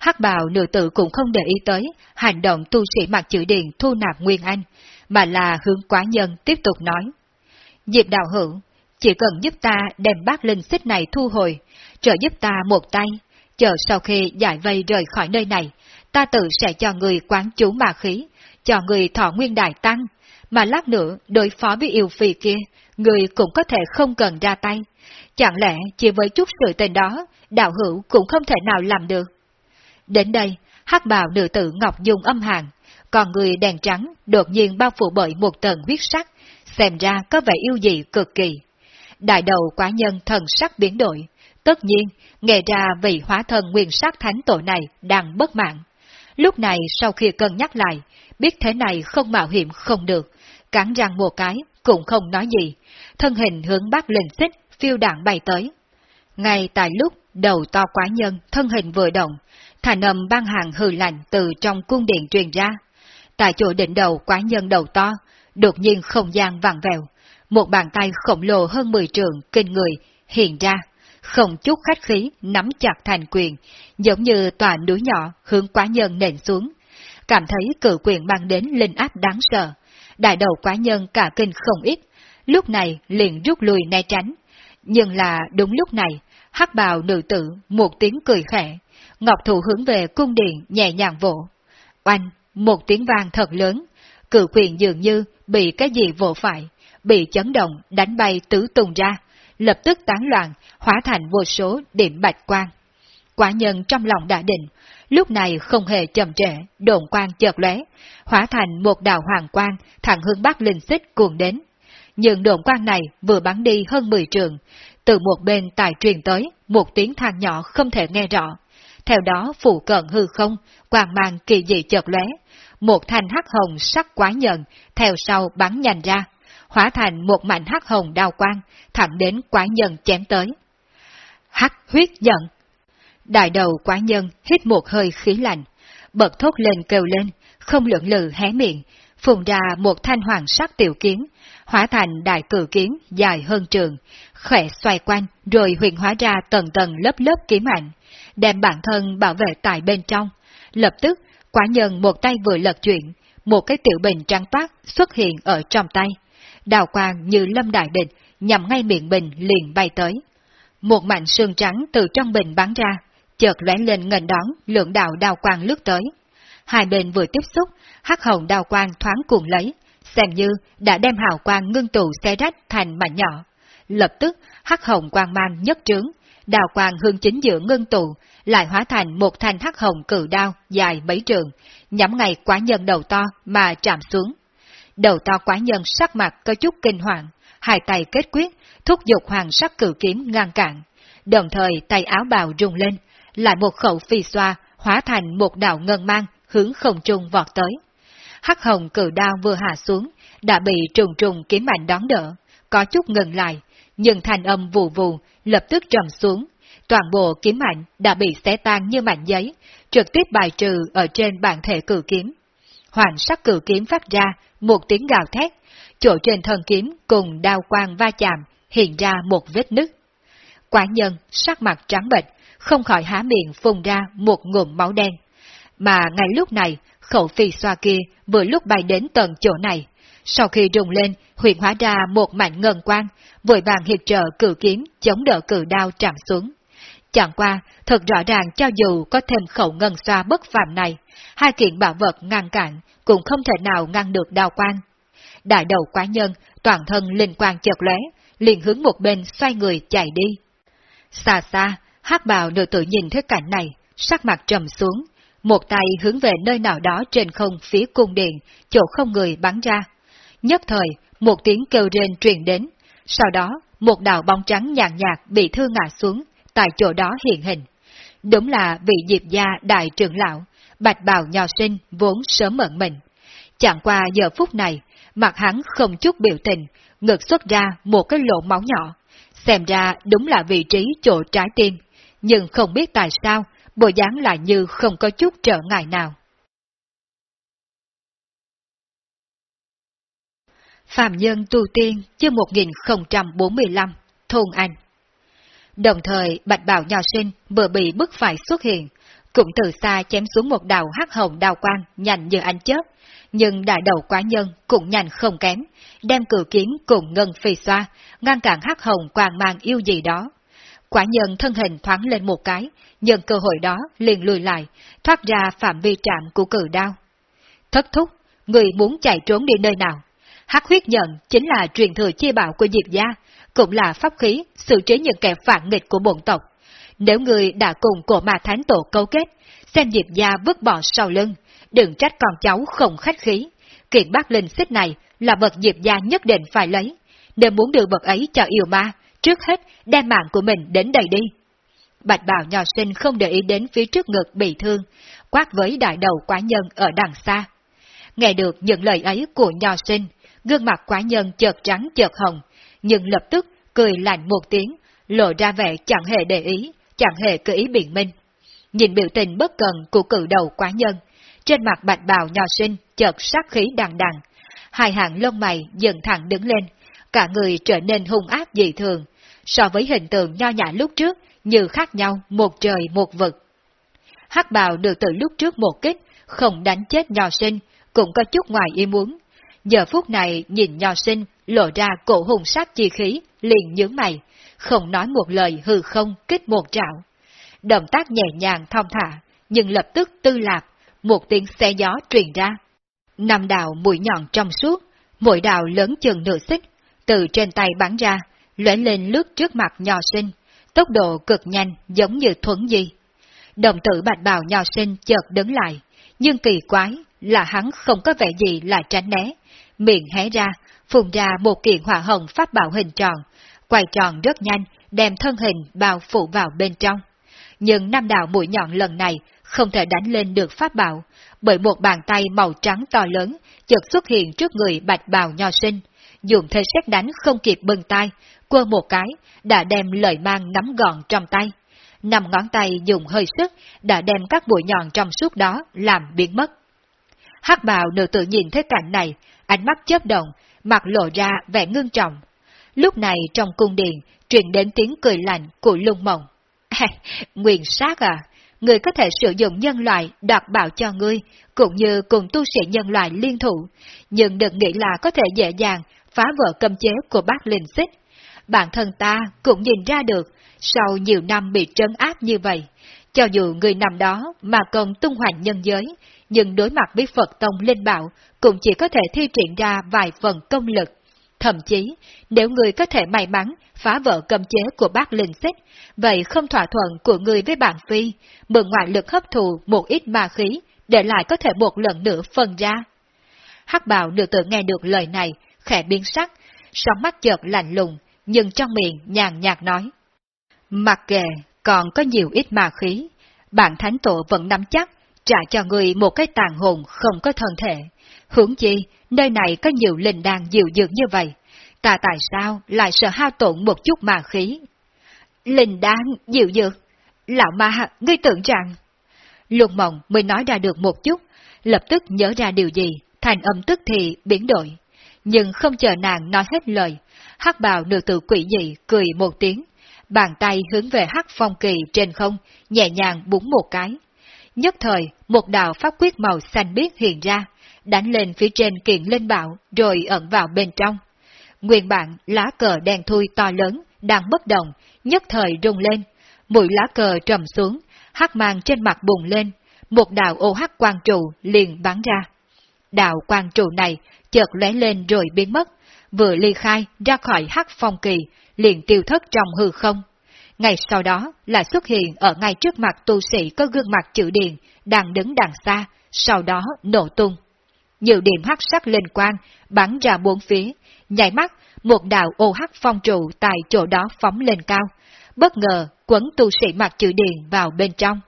hắc bào nữ tử cũng không để ý tới hành động tu sĩ mặc chữ điền thu nạp Nguyên Anh, mà là hướng quá nhân tiếp tục nói. Diệp đạo hữu, chỉ cần giúp ta đem bát linh xích này thu hồi, trợ giúp ta một tay, chờ sau khi giải vây rời khỏi nơi này, ta tự sẽ cho người quán chú ma khí, cho người thọ nguyên đại tăng, mà lát nữa đối phó với yêu phi kia, người cũng có thể không cần ra tay. Chẳng lẽ chỉ với chút sự tình đó, đạo hữu cũng không thể nào làm được? Đến đây, hắc bào nữ tử Ngọc Dung âm hàng, còn người đèn trắng đột nhiên bao phủ bởi một tầng huyết sắc, xem ra có vẻ yêu dị cực kỳ. Đại đầu quả nhân thần sắc biến đổi, tất nhiên, nghe ra vị hóa thần nguyên sắc thánh tổ này đang bất mạng. Lúc này sau khi cân nhắc lại, biết thế này không mạo hiểm không được, cắn răng một cái, cũng không nói gì, thân hình hướng bắc lên xích, phiêu đạn bay tới. Ngay tại lúc đầu to quá nhân, thân hình vừa động, thành âm băng hàng hư lạnh từ trong cung điện truyền ra. Tại chỗ đỉnh đầu quá nhân đầu to, đột nhiên không gian vặn vẹo, một bàn tay khổng lồ hơn 10 trường kinh người hiện ra, không chút khách khí nắm chặt thành quyền, giống như tòa núi nhỏ hướng quá nhân nền xuống. Cảm thấy cử quyền mang đến linh áp đáng sợ, đại đầu quá nhân cả kinh không ít, lúc này liền rút lui né tránh. Nhưng là đúng lúc này, hắc bào nữ tử một tiếng cười khẽ, ngọc thủ hướng về cung điện nhẹ nhàng vỗ. Oanh, một tiếng vang thật lớn, cử quyền dường như bị cái gì vỗ phải, bị chấn động đánh bay tứ tung ra, lập tức tán loạn, hóa thành vô số điểm bạch quang. quả nhân trong lòng đã định, lúc này không hề chậm trễ, đồn quang chợt lóe, hóa thành một đạo hoàng quang thẳng hướng bắc linh xích cuồng đến. Nhưng đồn quang này vừa bắn đi hơn 10 trường, từ một bên tài truyền tới, một tiếng than nhỏ không thể nghe rõ. Theo đó phụ cận hư không, quang mang kỳ dị chợt lóe, một thanh hắc hồng sắc quá nhận, theo sau bắn nhanh ra, hóa thành một mảnh hắc hồng đào quang, thẳng đến quái nhân chém tới. Hắc huyết giận. Đại đầu quái nhân hít một hơi khí lạnh, bật thốt lên kêu lên, không lưỡng lự hé miệng, phùng ra một thanh hoàng sắc tiểu kiếm hóa thành đại cử kiếm dài hơn trường, khỏe xoay quanh rồi huyền hóa ra tầng tầng lớp lớp kiếm ảnh, đem bản thân bảo vệ tại bên trong. Lập tức, quả nhân một tay vừa lật chuyển, một cái tiểu bình trắng toát xuất hiện ở trong tay. Đào quang như lâm đại địch, nhằm ngay miệng bình liền bay tới. Một mảnh sương trắng từ trong bình bắn ra, chợt lóe lên ngần đón lượng đạo đào quang lướt tới. Hai bên vừa tiếp xúc, hắc hồng đào quang thoáng cuồng lấy, xem như đã đem hào quang ngưng tụ xe rách thành mảnh nhỏ. Lập tức, hắc hồng quang mang nhất trướng, đào quang hương chính giữa ngưng tụ, lại hóa thành một thanh hắc hồng cử đao dài mấy trường, nhắm ngay quá nhân đầu to mà chạm xuống. Đầu to quái nhân sắc mặt có chút kinh hoàng, hai tay kết quyết, thúc giục hoàng sắc cử kiếm ngăn cản. Đồng thời tay áo bào rung lên, lại một khẩu phi xoa hóa thành một đạo ngân mang hướng không trung vọt tới. Hắc hồng cử đao vừa hạ xuống, đã bị trùng trùng kiếm mạnh đón đỡ, có chút ngừng lại, nhưng thanh âm vù vù lập tức trầm xuống. Toàn bộ kiếm mạnh đã bị xé tan như mảnh giấy, trực tiếp bài trừ ở trên bản thể cử kiếm. Hoàng sắc cử kiếm phát ra một tiếng gào thét, chỗ trên thân kiếm cùng đao quang va chạm, hiện ra một vết nứt. Quả nhân, sắc mặt trắng bệch, không khỏi há miệng phun ra một ngụm máu đen. Mà ngay lúc này, khẩu phi xoa kia vừa lúc bay đến tận chỗ này. Sau khi rung lên, huyện hóa ra một mảnh ngân quang, vội vàng hiệp trợ cử kiếm chống đỡ cử đao chạm xuống. Chẳng qua, thật rõ ràng cho dù có thêm khẩu ngân xoa bất phàm này, hai kiện bảo vật ngăn cản cũng không thể nào ngăn được đao quang. Đại đầu quá nhân, toàn thân linh quang chợt lóe, liền hướng một bên xoay người chạy đi. Xa xa, hắc bào nữ tự nhìn thấy cảnh này, sắc mặt trầm xuống, một tay hướng về nơi nào đó trên không phía cung điện, chỗ không người bắn ra. Nhất thời, một tiếng kêu rên truyền đến, sau đó một đạo bóng trắng nhàn nhạt bị thương ngã xuống, tại chỗ đó hiện hình. Đúng là vị diệp gia đại trưởng lão, bạch bào nho sinh vốn sớm mận mình. Chẳng qua giờ phút này, mặt hắn không chút biểu tình, ngực xuất ra một cái lỗ máu nhỏ. Xem ra đúng là vị trí chỗ trái tim, nhưng không biết tại sao bộ dáng lại như không có chút trở ngại nào. Phạm Nhân Tu Tiên chương 1045, Thôn Anh Đồng thời Bạch Bảo Nho Sinh vừa bị bức phải xuất hiện, cũng từ xa chém xuống một đạo hắc hồng đào quang nhanh như ánh chớp, nhưng đại đầu quá nhân cũng nhanh không kém, đem cử kiếm cùng ngân phi xoa, ngăn cản hắc hồng quang mang yêu gì đó. Quả nhân thân hình thoáng lên một cái, nhân cơ hội đó liền lùi lại, thoát ra phạm vi trạm của cử đao. Thất thúc, người muốn chạy trốn đi nơi nào? Hắc huyết nhận chính là truyền thừa chi bảo của Diệp gia, cũng là pháp khí xử trí những kẻ phản nghịch của bổn tộc. Nếu người đã cùng cổ ma thánh tổ cấu kết, xem Diệp gia vứt bỏ sau lưng, đừng trách con cháu không khách khí. Kiện bác linh xích này là vật Diệp gia nhất định phải lấy. Nếu muốn đưa vật ấy cho yêu ma, trước hết đem mạng của mình đến đây đi. Bạch bào nhỏ sinh không để ý đến phía trước ngực bị thương, quát với đại đầu quá nhân ở đằng xa. Nghe được những lời ấy của nhỏ sinh, gương mặt quá nhân chợt trắng chợt hồng, nhưng lập tức cười lạnh một tiếng, lộ ra vẻ chẳng hề để ý, chẳng hề cứ ý biện minh. Nhìn biểu tình bất cần của cử đầu quá nhân, trên mặt bạch bào nhỏ sinh chợt sát khí đằng đằng, hai hàng lông mày dần thẳng đứng lên, cả người trở nên hung ác dị thường, so với hình tượng nho nhã lúc trước như khác nhau một trời một vực. hắc bào được từ lúc trước một kích, không đánh chết nho sinh, cũng có chút ngoài ý muốn. Giờ phút này nhìn nho sinh lộ ra cổ hùng sát chi khí, liền nhướng mày, không nói một lời hư không kích một trạo. Động tác nhẹ nhàng thong thả, nhưng lập tức tư lạc, một tiếng xe gió truyền ra. Năm đạo mũi nhọn trong suốt, mỗi đạo lớn chừng nửa xích, từ trên tay bắn ra, lóe lên lướt trước mặt nho sinh, tốc độ cực nhanh giống như thuấn di. đồng tử bạch bào nho sinh chợt đứng lại, nhưng kỳ quái là hắn không có vẻ gì là tránh né, miệng hé ra, phùng ra một kiện hỏa hồng pháp bảo hình tròn, quay tròn rất nhanh, đem thân hình bao phủ vào bên trong. Nhưng nam đạo mũi nhọn lần này không thể đánh lên được pháp bảo, bởi một bàn tay màu trắng to lớn chợt xuất hiện trước người bạch bào nho sinh, dùng thế xét đánh không kịp bưng tay, quơ một cái, đã đem lợi mang nắm gọn trong tay. Nằm ngón tay dùng hơi sức, đã đem các bụi nhọn trong suốt đó làm biến mất. hắc bào nữ tự nhìn thấy cảnh này, ánh mắt chớp động, mặt lộ ra vẻ ngưng trọng. Lúc này trong cung điện, truyền đến tiếng cười lạnh của lung mộng. <laughs> Nguyện sát à, người có thể sử dụng nhân loại đoạt bảo cho ngươi, cũng như cùng tu sĩ nhân loại liên thủ, nhưng đừng nghĩ là có thể dễ dàng phá vỡ cấm chế của bác linh xích. Bản thân ta cũng nhìn ra được, sau nhiều năm bị trấn áp như vậy, cho dù người nằm đó mà còn tung hoành nhân giới, nhưng đối mặt với Phật Tông Linh Bảo cũng chỉ có thể thi triển ra vài phần công lực. Thậm chí, nếu người có thể may mắn phá vỡ cầm chế của bác linh xích, vậy không thỏa thuận của người với bản phi, mượn ngoại lực hấp thụ một ít ma khí, để lại có thể một lần nữa phân ra. Hắc bào nữ tử nghe được lời này, khẽ biến sắc, sóng mắt chợt lạnh lùng, nhưng trong miệng nhàn nhạt nói. Mặc kệ, còn có nhiều ít ma khí, bản thánh tổ vẫn nắm chắc, trả cho người một cái tàn hồn không có thân thể. Hướng chi, nơi này có nhiều linh đan dịu dược như vậy, ta tại sao lại sợ hao tổn một chút ma khí? Linh đan, dịu dược, lão ma, ngươi tưởng rằng... Luân mộng mới nói ra được một chút, lập tức nhớ ra điều gì, thành âm tức thì biến đổi. Nhưng không chờ nàng nói hết lời, hắc bào nữ tử quỷ dị cười một tiếng, bàn tay hướng về hắc phong kỳ trên không, nhẹ nhàng búng một cái. Nhất thời, một đạo pháp quyết màu xanh biếc hiện ra, đánh lên phía trên kiện linh bảo, rồi ẩn vào bên trong. Nguyên bản lá cờ đen thui to lớn, đang bất động, nhất thời rung lên, mũi lá cờ trầm xuống, hắc mang trên mặt bùng lên, một đạo ô hắc quang trụ liền bắn ra. Đạo quang trụ này chợt lóe lên rồi biến mất, vừa ly khai ra khỏi hắc phong kỳ, liền tiêu thất trong hư không. Ngày sau đó là xuất hiện ở ngay trước mặt tu sĩ có gương mặt chữ điền đang đứng đằng xa, sau đó nổ tung. Nhiều điểm hắc sắc lên quang, bắn ra bốn phía, nhảy mắt, một đạo ô hắc phong trụ tại chỗ đó phóng lên cao, bất ngờ quấn tu sĩ mặt chữ điền vào bên trong.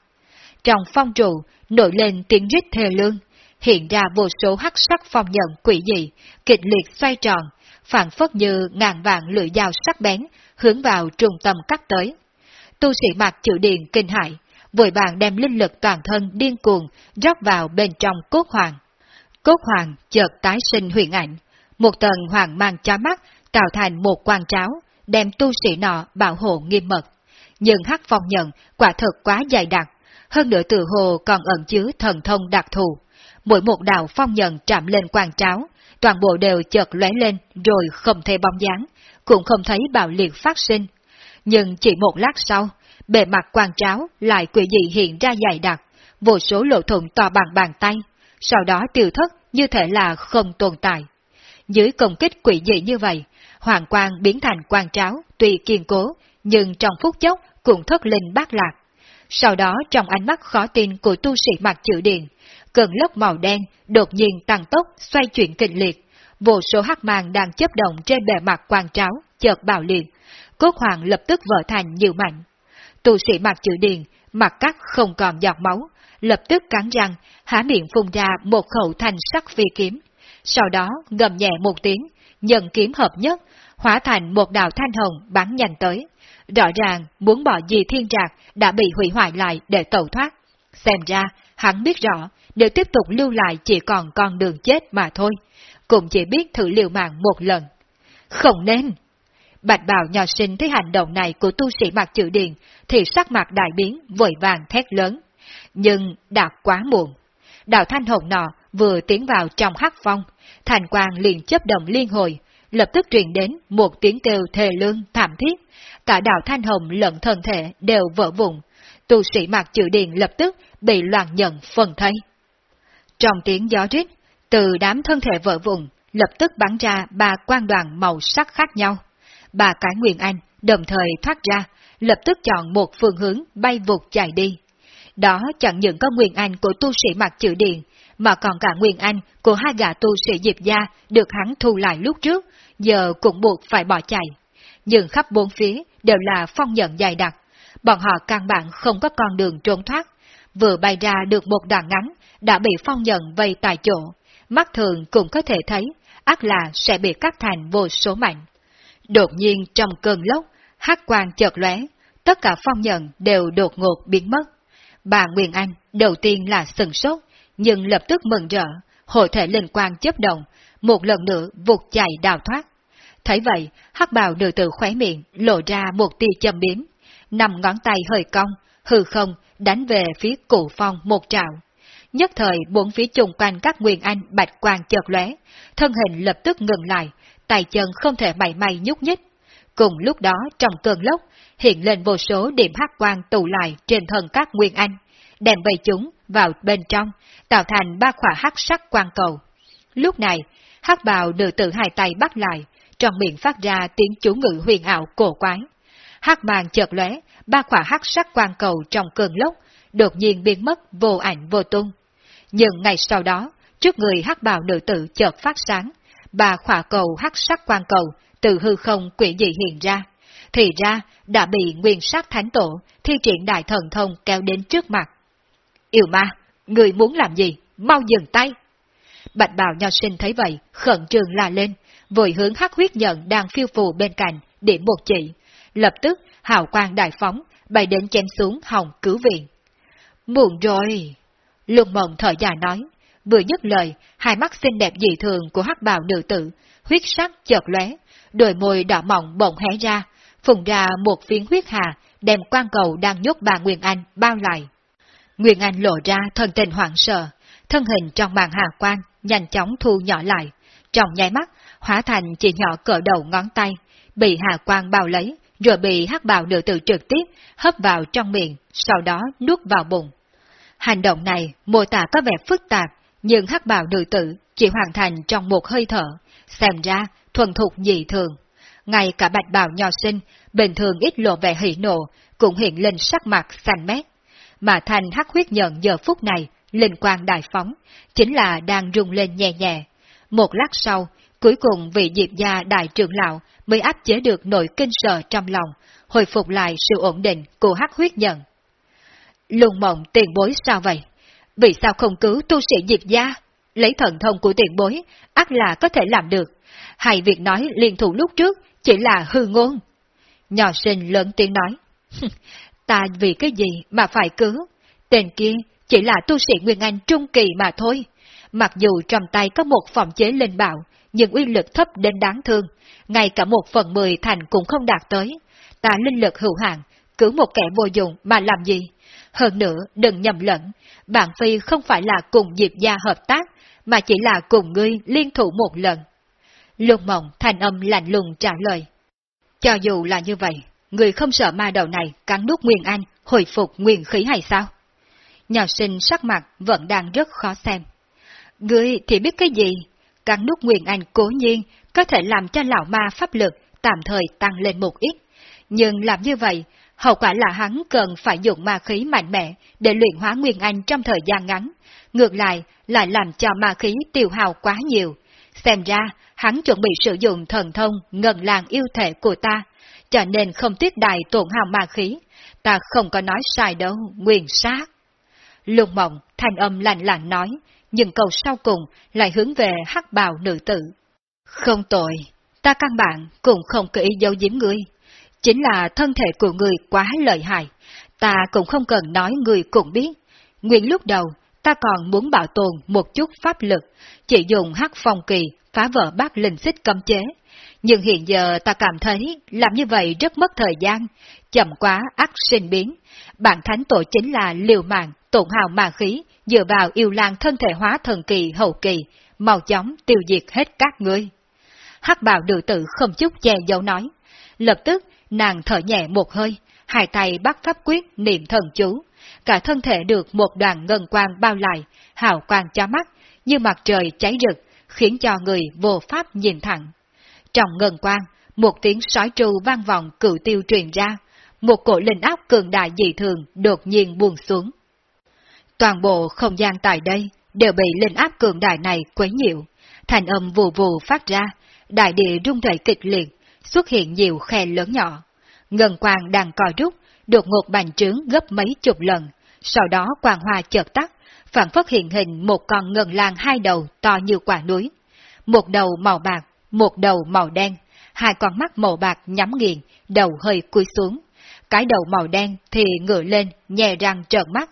Trong phong trụ, nổi lên tiếng rít thề lương, hiện ra vô số hắc sắc phong nhận quỷ dị, kịch liệt xoay tròn, phản phất như ngàn vạn lưỡi dao sắc bén, hướng vào trung tâm cắt tới. Tu sĩ mặt chịu điện kinh hại, vội vàng đem linh lực toàn thân điên cuồng rót vào bên trong cốt hoàng. Cốt hoàng chợt tái sinh huyền ảnh, một tầng hoàng mang chá mắt tạo thành một quan tráo, đem tu sĩ nọ bảo hộ nghiêm mật. Nhưng hắc phong nhận quả thật quá dày đặc, hơn nữa từ hồ còn ẩn chứa thần thông đặc thù. Mỗi một đạo phong nhận chạm lên quan tráo, toàn bộ đều chợt lóe lên rồi không thấy bóng dáng, cũng không thấy bạo liệt phát sinh. Nhưng chỉ một lát sau, bề mặt quan tráo lại quỷ dị hiện ra dày đặc, vô số lỗ thủng to bằng bàn tay, sau đó tiêu thất như thể là không tồn tại. Dưới công kích quỷ dị như vậy, hoàng quang biến thành quan tráo, tuy kiên cố, nhưng trong phút chốc cũng thất linh bát lạc. Sau đó trong ánh mắt khó tin của tu sĩ mặt chữ điện, cơn lốc màu đen đột nhiên tăng tốc xoay chuyển kịch liệt, vô số hắc màng đang chấp động trên bề mặt quan tráo, chợt bạo liệt, cốt hoàng lập tức vỡ thành nhiều mảnh. Tu sĩ mặt chữ điền mặt cắt không còn giọt máu, lập tức cắn răng, há miệng phun ra một khẩu thanh sắc phi kiếm. Sau đó gầm nhẹ một tiếng, nhận kiếm hợp nhất, hóa thành một đạo thanh hồng bắn nhanh tới. Rõ ràng muốn bỏ gì thiên trạc đã bị hủy hoại lại để tẩu thoát. Xem ra, hắn biết rõ, nếu tiếp tục lưu lại chỉ còn con đường chết mà thôi, cũng chỉ biết thử liều mạng một lần. Không nên! Bạch bào nhỏ sinh thấy hành động này của tu sĩ mặt chữ điền, thì sắc mặt đại biến, vội vàng thét lớn. Nhưng đã quá muộn. Đạo thanh hồn nọ vừa tiến vào trong hắc phong, thành quang liền chấp động liên hồi, lập tức truyền đến một tiếng kêu thề lương thảm thiết, cả đạo thanh hồng lẫn thân thể đều vỡ vụn, tu sĩ mặc chữ điền lập tức bị loạn nhận phần thây. Trong tiếng gió rít, từ đám thân thể vỡ vụn, lập tức bắn ra ba quan đoàn màu sắc khác nhau. Ba cái Nguyên Anh đồng thời thoát ra, lập tức chọn một phương hướng bay vụt chạy đi. Đó chẳng những có nguyên anh của tu sĩ mặt chữ điện, mà còn cả nguyên anh của hai gã tu sĩ Diệp Gia được hắn thu lại lúc trước, giờ cũng buộc phải bỏ chạy. Nhưng khắp bốn phía đều là phong nhận dài đặc, bọn họ căn bản không có con đường trốn thoát. Vừa bay ra được một đoạn ngắn, đã bị phong nhận vây tại chỗ, mắt thường cũng có thể thấy, ác là sẽ bị cắt thành vô số mảnh. Đột nhiên trong cơn lốc, hắc quang chợt lóe, tất cả phong nhận đều đột ngột biến mất. Bà Nguyên Anh đầu tiên là sừng sốt, nhưng lập tức mừng rỡ, hội thể linh quang chấp động, một lần nữa vụt chạy đào thoát. Thấy vậy, hắc bào nữ tử khóe miệng, lộ ra một tia châm biếm, nằm ngón tay hơi cong, hư không, đánh về phía cụ phong một trạo. Nhất thời bốn phía chung quanh các nguyên anh bạch quang chợt lóe, thân hình lập tức ngừng lại, tay chân không thể mảy may nhúc nhích. Cùng lúc đó trong cơn lốc, hiện lên vô số điểm hắc quang tụ lại trên thân các nguyên anh, đem bầy chúng vào bên trong, tạo thành ba khỏa hắc sắc quang cầu. Lúc này, hắc bào nữ tử hai tay bắt lại, trong miệng phát ra tiếng chú ngữ huyền ảo cổ quái. Hắc màn chợt lóe, ba khỏa hắc sắc quang cầu trong cơn lốc, đột nhiên biến mất vô ảnh vô tung. Nhưng ngày sau đó, trước người hắc bào nữ tử chợt phát sáng, bà khỏa cầu hắc sắc quan cầu từ hư không quỷ dị hiện ra. Thì ra, đã bị nguyên sát thánh tổ, thi triển đại thần thông kéo đến trước mặt. Yêu ma, người muốn làm gì? Mau dừng tay! Bạch bào nho sinh thấy vậy, khẩn trương la lên, vội hướng hắc huyết nhận đang phiêu phù bên cạnh, điểm một chỉ. Lập tức, hào quang đại phóng, bay đến chém xuống hồng cứu viện. Muộn rồi! Lục mộng thở dài nói, vừa dứt lời, hai mắt xinh đẹp dị thường của hắc bào nữ tử, huyết sắc chợt lóe, đôi môi đỏ mọng bỗng hé ra, phùng ra một phiến huyết hà, đem quan cầu đang nhốt bà Nguyên Anh bao lại. Nguyên Anh lộ ra thần tình hoảng sợ, thân hình trong màn hà quan nhanh chóng thu nhỏ lại, trong nháy mắt hóa thành chỉ nhỏ cỡ đầu ngón tay, bị hà quan bao lấy, rồi bị hắc bào nữ tử trực tiếp hấp vào trong miệng, sau đó nuốt vào bụng. Hành động này mô tả có vẻ phức tạp, nhưng hắc bào nữ tử chỉ hoàn thành trong một hơi thở, xem ra thuần thục dị thường. Ngay cả bạch bào nho sinh, bình thường ít lộ vẻ hỉ nộ, cũng hiện lên sắc mặt xanh mét. Mà thành hắc huyết nhận giờ phút này, linh quang đại phóng, chính là đang rung lên nhẹ nhẹ. Một lát sau, cuối cùng vị diệp gia đại trưởng lão mới áp chế được nỗi kinh sợ trong lòng, hồi phục lại sự ổn định của hắc huyết nhận. Lùng mộng tiền bối sao vậy? Vì sao không cứu tu sĩ diệt gia? Lấy thần thông của tiền bối, ác là có thể làm được. Hay việc nói liên thủ lúc trước chỉ là hư ngôn. Nhỏ sinh lớn tiếng nói. Ta vì cái gì mà phải cứu? Tên kia chỉ là tu sĩ Nguyên Anh trung kỳ mà thôi. Mặc dù trong tay có một phòng chế linh bảo, nhưng uy lực thấp đến đáng thương, ngay cả một phần mười thành cũng không đạt tới. Ta linh lực hữu hạn, cứu một kẻ vô dụng mà làm gì? Hơn nữa, đừng nhầm lẫn, bạn Phi không phải là cùng Diệp Gia hợp tác, mà chỉ là cùng ngươi liên thủ một lần. Lục mộng thành âm lạnh lùng trả lời. Cho dù là như vậy, người không sợ ma đầu này cắn nút Nguyên Anh, hồi phục nguyên khí hay sao? Nhà sinh sắc mặt vẫn đang rất khó xem. Ngươi thì biết cái gì? Cắn nút Nguyên Anh cố nhiên có thể làm cho lão ma pháp lực tạm thời tăng lên một ít. Nhưng làm như vậy, hậu quả là hắn cần phải dùng ma khí mạnh mẽ để luyện hóa Nguyên Anh trong thời gian ngắn. Ngược lại, lại làm cho ma khí tiêu hao quá nhiều. Xem ra, hắn chuẩn bị sử dụng thần thông ngần làng yêu thể của ta, cho nên không tiếc đại tổn hao ma khí. Ta không có nói sai đâu, nguyên sát. Lục mộng, thanh âm lạnh lạnh nói, nhưng câu sau cùng lại hướng về hắc bào nữ tử. Không tội, ta căn bản cũng không có ý giấu giếm ngươi. Chính là thân thể của người quá lợi hại, ta cũng không cần nói người cũng biết. Nguyên lúc đầu, ta còn muốn bảo tồn một chút pháp lực, chỉ dùng hắc phong kỳ phá vỡ bát linh xích cấm chế. Nhưng hiện giờ ta cảm thấy làm như vậy rất mất thời gian, chậm quá ác sinh biến. Bản thánh tổ chính là liều mạng, tổn hào mà khí, dựa vào yêu lang thân thể hóa thần kỳ hậu kỳ, mau chóng tiêu diệt hết các ngươi. hắc bào nữ tử không chút che giấu nói. Lập tức, nàng thở nhẹ một hơi, hai tay bắt pháp quyết niệm thần chú. Cả thân thể được một đoàn ngân quang bao lại, hào quang cho mắt, như mặt trời cháy rực, khiến cho người vô pháp nhìn thẳng. Trong ngân quang, một tiếng sói tru vang vọng cửu tiêu truyền ra, một cổ linh áp cường đại dị thường đột nhiên buông xuống. Toàn bộ không gian tại đây đều bị linh áp cường đại này quấy nhiễu, thành âm vù vù phát ra, đại địa rung rẩy kịch liệt, xuất hiện nhiều khe lớn nhỏ. Ngân quang đang co rút, đột ngột bành trướng gấp mấy chục lần, sau đó quang hoa chợt tắt, phản phất hiện hình một con ngân lang hai đầu to như quả núi. Một đầu màu bạc, một đầu màu đen, hai con mắt màu bạc nhắm nghiền, đầu hơi cúi xuống. Cái đầu màu đen thì ngửa lên, nhè răng trợn mắt.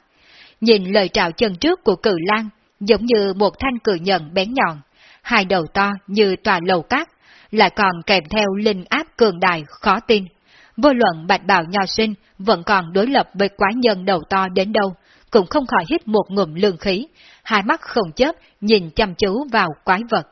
Nhìn lời trào chân trước của cử lang, giống như một thanh cử nhận bén nhọn, hai đầu to như tòa lầu cát, lại còn kèm theo linh áp cường đại khó tin. Vô luận bạch bào nho sinh vẫn còn đối lập với quái nhân đầu to đến đâu, cũng không khỏi hít một ngụm lương khí, hai mắt không chớp nhìn chăm chú vào quái vật.